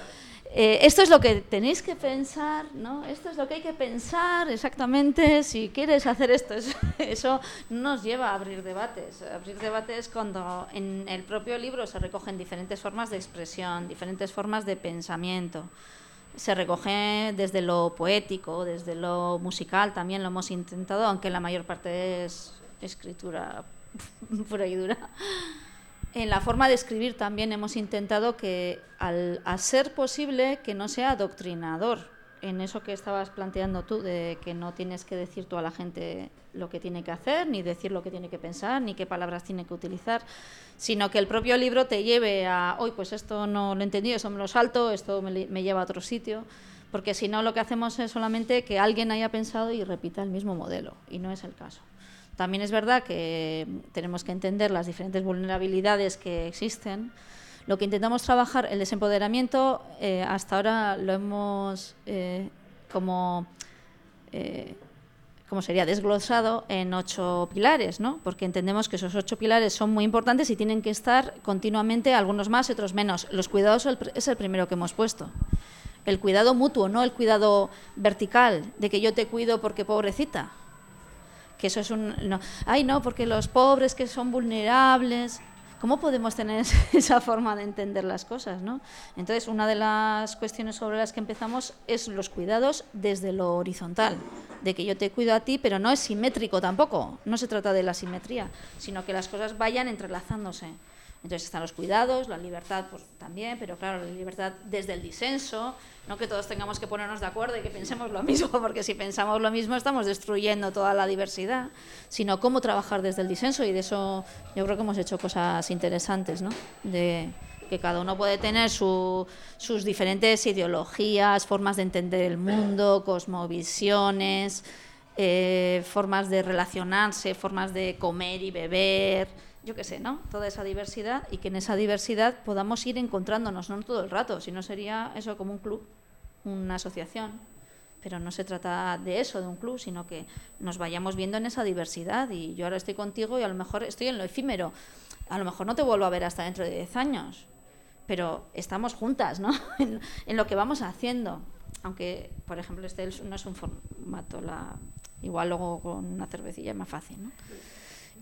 eh, esto es lo que tenéis que pensar, ¿no? Esto es lo que hay que pensar exactamente si quieres hacer esto. Es- Eso no nos lleva a abrir debates. Abrir debates cuando en el propio libro se recogen diferentes formas de expresión, diferentes formas de pensamiento se recoge desde lo poético, desde lo musical, también lo hemos intentado, aunque la mayor parte es escritura pura y dura. En la forma de escribir también hemos intentado que, al ser posible, que no sea adoctrinador. En eso que estabas planteando tú, de que no tienes que decir tú a la gente lo que tiene que hacer, ni decir lo que tiene que pensar, ni qué palabras tiene que utilizar, sino que el propio libro te lleve a, hoy pues esto no lo he entendido, eso me lo salto, esto me, lleva a otro sitio, porque si no lo que hacemos es solamente que alguien haya pensado y repita el mismo modelo, y no es el caso. También es verdad que tenemos que entender las diferentes vulnerabilidades que existen. Lo que intentamos trabajar, el desempoderamiento, eh, hasta ahora lo hemos eh, como, eh, ¿cómo sería? Desglosado en ocho pilares, ¿no? Porque entendemos que esos ocho pilares son muy importantes y tienen que estar continuamente, algunos más y otros menos. Los cuidados es el primero que hemos puesto. El cuidado mutuo, no el cuidado vertical, de que yo te cuido porque pobrecita que eso es un no. ay no porque los pobres que son vulnerables ¿Cómo podemos tener esa forma de entender las cosas? ¿no? Entonces, una de las cuestiones sobre las que empezamos es los cuidados desde lo horizontal, de que yo te cuido a ti, pero no es simétrico tampoco, no se trata de la simetría, sino que las cosas vayan entrelazándose. Entonces están los cuidados, la libertad pues, también, pero claro, la libertad desde el disenso, no que todos tengamos que ponernos de acuerdo y que pensemos lo mismo, porque si pensamos lo mismo estamos destruyendo toda la diversidad, sino cómo trabajar desde el disenso y de eso yo creo que hemos hecho cosas interesantes, ¿no? De que cada uno puede tener sus diferentes ideologías, formas de entender el mundo, cosmovisiones, eh, formas de relacionarse, formas de comer y beber, yo qué sé, ¿no? Toda esa diversidad y que en esa diversidad podamos ir encontrándonos, no todo el rato, si no sería eso como un club, una asociación. Pero no se trata de eso, de un club, sino que nos vayamos viendo en esa diversidad. Y yo ahora estoy contigo y a lo mejor estoy en lo efímero. A lo mejor no te vuelvo a ver hasta dentro de 10 años, pero estamos juntas, ¿no? en, lo que vamos haciendo. Aunque, por ejemplo, este no es un formato, la, igual luego con una cervecilla es más fácil, ¿no?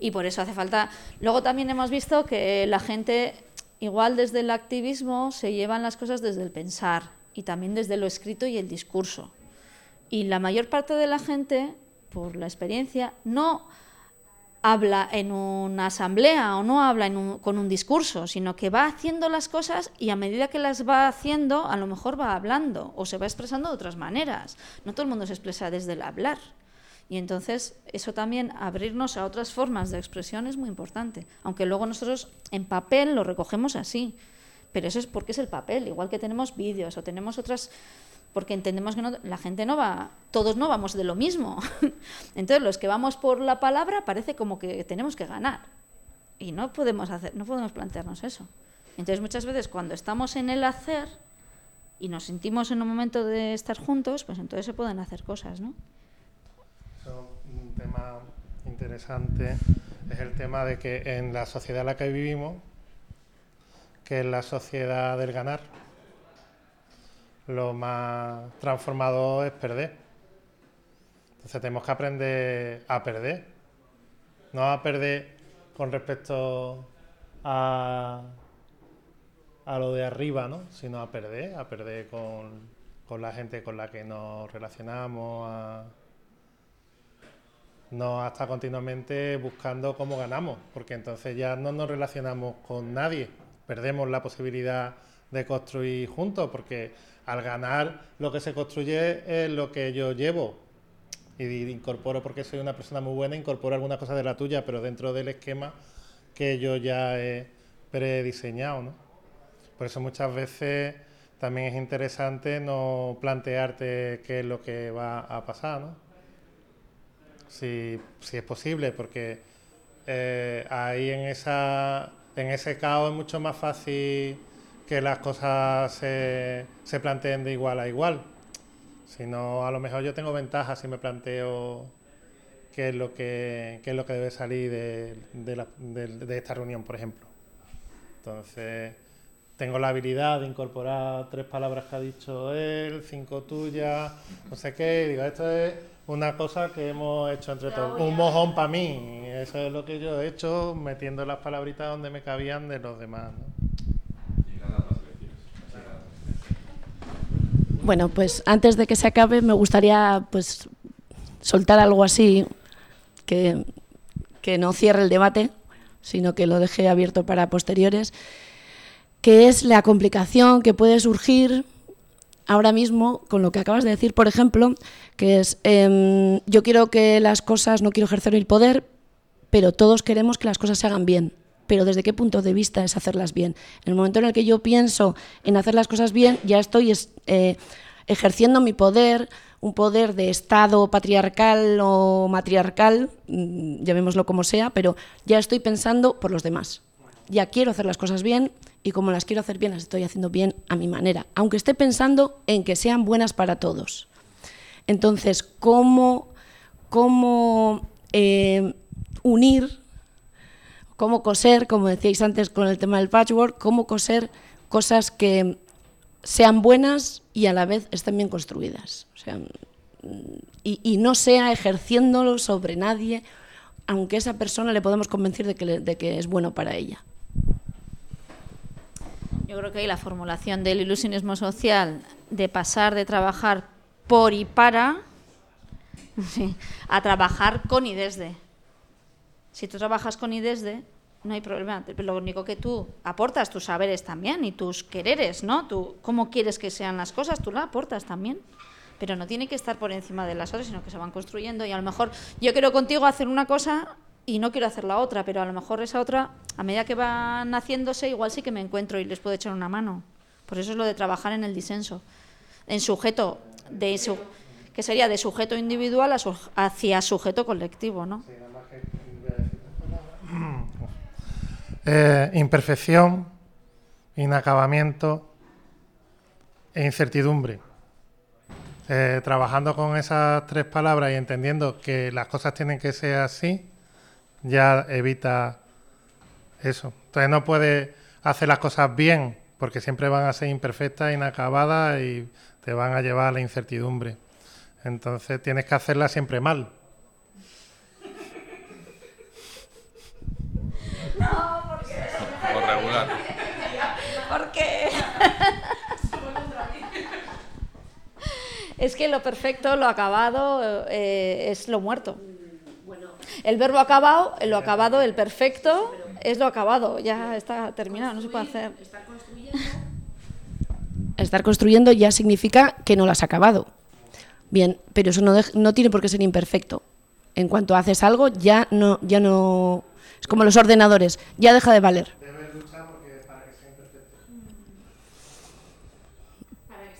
Y por eso hace falta. Luego también hemos visto que la gente, igual desde el activismo, se llevan las cosas desde el pensar y también desde lo escrito y el discurso. Y la mayor parte de la gente, por la experiencia, no habla en una asamblea o no habla con un discurso, sino que va haciendo las cosas y a medida que las va haciendo, a lo mejor va hablando o se va expresando de otras maneras. No todo el mundo se expresa desde el hablar. Y entonces eso también, abrirnos a otras formas de expresión es muy importante, aunque luego nosotros en papel lo recogemos así, pero eso es porque es el papel, igual que tenemos vídeos o tenemos otras, porque entendemos que la gente no va, todos no vamos de lo mismo. Entonces los que vamos por la palabra parece como que tenemos que ganar y no podemos hacer, no podemos plantearnos eso. Entonces muchas veces cuando estamos en el hacer y nos sentimos en un momento de estar juntos, pues entonces se pueden hacer cosas, ¿no? Tema interesante es el tema de que en la sociedad en la que vivimos, que es la sociedad del ganar, lo más transformador es perder. Entonces tenemos que aprender a perder, no a perder con respecto a, a lo de arriba, ¿no? sino a perder, a perder con, con la gente con la que nos relacionamos, no hasta continuamente buscando cómo ganamos, porque entonces ya no nos relacionamos con nadie, perdemos la posibilidad de construir juntos, porque al ganar lo que se construye es lo que yo llevo. Y incorporo, porque soy una persona muy buena, incorporo alguna cosa de la tuya, pero dentro del esquema que yo ya he prediseñado. ¿no? Por eso muchas veces también es interesante no plantearte qué es lo que va a pasar. ¿no? Si, si es posible, porque eh, ahí en, esa, en ese caos es mucho más fácil que las cosas se, se planteen de igual a igual. Si no, a lo mejor yo tengo ventaja si me planteo qué es lo que, qué es lo que debe salir de, de, la, de esta reunión, por ejemplo. Entonces, tengo la habilidad de incorporar tres palabras que ha dicho él, cinco tuyas, no sé qué, digo, esto es una cosa que hemos hecho entre todos. Un mojón para mí. Eso es lo que yo he hecho, metiendo las palabritas donde me cabían de los demás. Bueno, pues antes de que se acabe me gustaría pues soltar algo así que, que no cierre el debate, sino que lo deje abierto para posteriores, que es la complicación que puede surgir ahora mismo con lo que acabas de decir, por ejemplo, que es, em, yo quiero que las cosas, no quiero ejercer el poder, pero todos queremos que las cosas se hagan bien. Pero ¿desde qué punto de vista es hacerlas bien? En el momento en el que yo pienso en hacer las cosas bien, ya estoy eh, ejerciendo mi poder, un poder de Estado patriarcal o matriarcal, mm, llamémoslo como sea, pero ya estoy pensando por los demás. Ya quiero hacer las cosas bien y como las quiero hacer bien, las estoy haciendo bien a mi manera, aunque esté pensando en que sean buenas para todos. Entonces, ¿cómo, cómo eh, unir, cómo coser, como decíais antes con el tema del patchwork, cómo coser cosas que sean buenas y a la vez estén bien construidas? y, no sea ejerciéndolo sobre nadie, aunque esa persona le podemos convencer de que es bueno para ella. Yo creo que ahí la formulación del ilusionismo social, de pasar de trabajar por y para, a trabajar con y desde. Si tú trabajas con y desde, no hay problema. Lo único que tú aportas tus saberes también y tus quereres, ¿no? Tú, cómo quieres que sean las cosas, tú la aportas también. Pero no tiene que estar por encima de las otras, sino que se van construyendo. Y a lo mejor yo quiero contigo hacer una cosa y no quiero hacer la otra, pero a lo mejor esa otra, a medida que van haciéndose, igual sí que me encuentro y les puedo echar una mano. Por eso es lo de trabajar en el disenso. En sujeto, de su, que sería de sujeto individual a su- hacia sujeto colectivo, ¿no? Eh, imperfección, inacabamiento e incertidumbre. Eh, trabajando con esas tres palabras y entendiendo que las cosas tienen que ser así, ya evita eso. Entonces no puedes hacer las cosas bien, porque siempre van a ser imperfectas, inacabadas y te van a llevar a la incertidumbre. Entonces tienes que hacerlas siempre mal. O regular. Porque es que lo perfecto, lo acabado, eh, es lo muerto. El verbo acabado, lo acabado, el perfecto, es lo acabado. Ya está terminado, no se puede hacer. Estar construyendo ya significa que no lo has acabado. Bien, pero eso no, no tiene por qué ser imperfecto. En cuanto haces algo, ya no, ya no. Es como los ordenadores, ya deja de valer.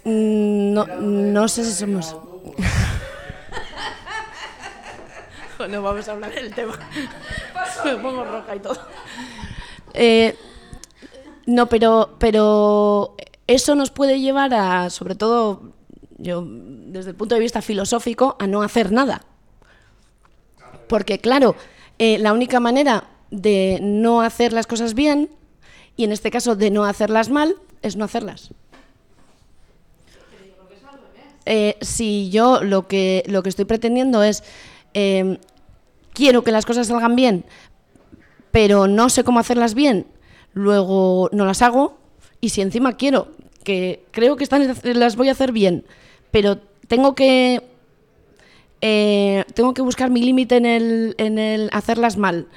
Mm, No, no sé si somos. No vamos a hablar del tema. Me pongo roja y todo. Eh, no, pero, pero eso nos puede llevar a, sobre todo, yo, desde el punto de vista filosófico, a no hacer nada. Porque, claro, eh, la única manera de no hacer las cosas bien, y en este caso de no hacerlas mal, es no hacerlas. Eh, si yo lo que, lo que estoy pretendiendo es, eh, quiero que las cosas salgan bien, pero no sé cómo hacerlas bien, luego no las hago, y si encima quiero que creo que están, las voy a hacer bien, pero tengo que eh, tengo que buscar mi límite en el, en el hacerlas mal.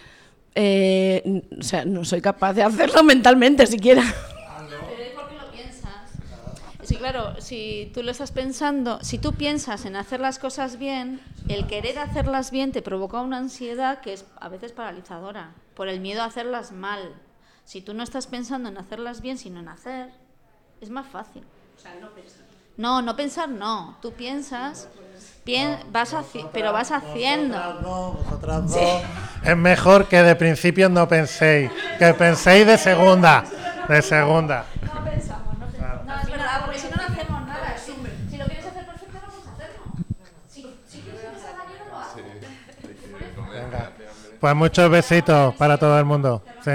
Eh, o sea, no soy capaz de hacerlo mentalmente siquiera. Pero es porque lo piensas. Sí, claro, si tú lo estás pensando, si tú piensas en hacer las cosas bien, el querer hacerlas bien te provoca una ansiedad que es a veces paralizadora, por el miedo a hacerlas mal. Si tú no estás pensando en hacerlas bien, sino en hacer, es más fácil. No, no pensar no. Tú piensas, pien- vas haci- pero vas haciendo. Es mejor que de principio no penséis, que penséis de segunda, de segunda. No no pensamos. No, es verdad, porque si no, no hacemos nada. Si, si lo quieres hacer perfecto, no puedes hacerlo. Si, si quieres que salga bien, no lo haces. Venga. Pues muchos besitos para todo el mundo. Sí.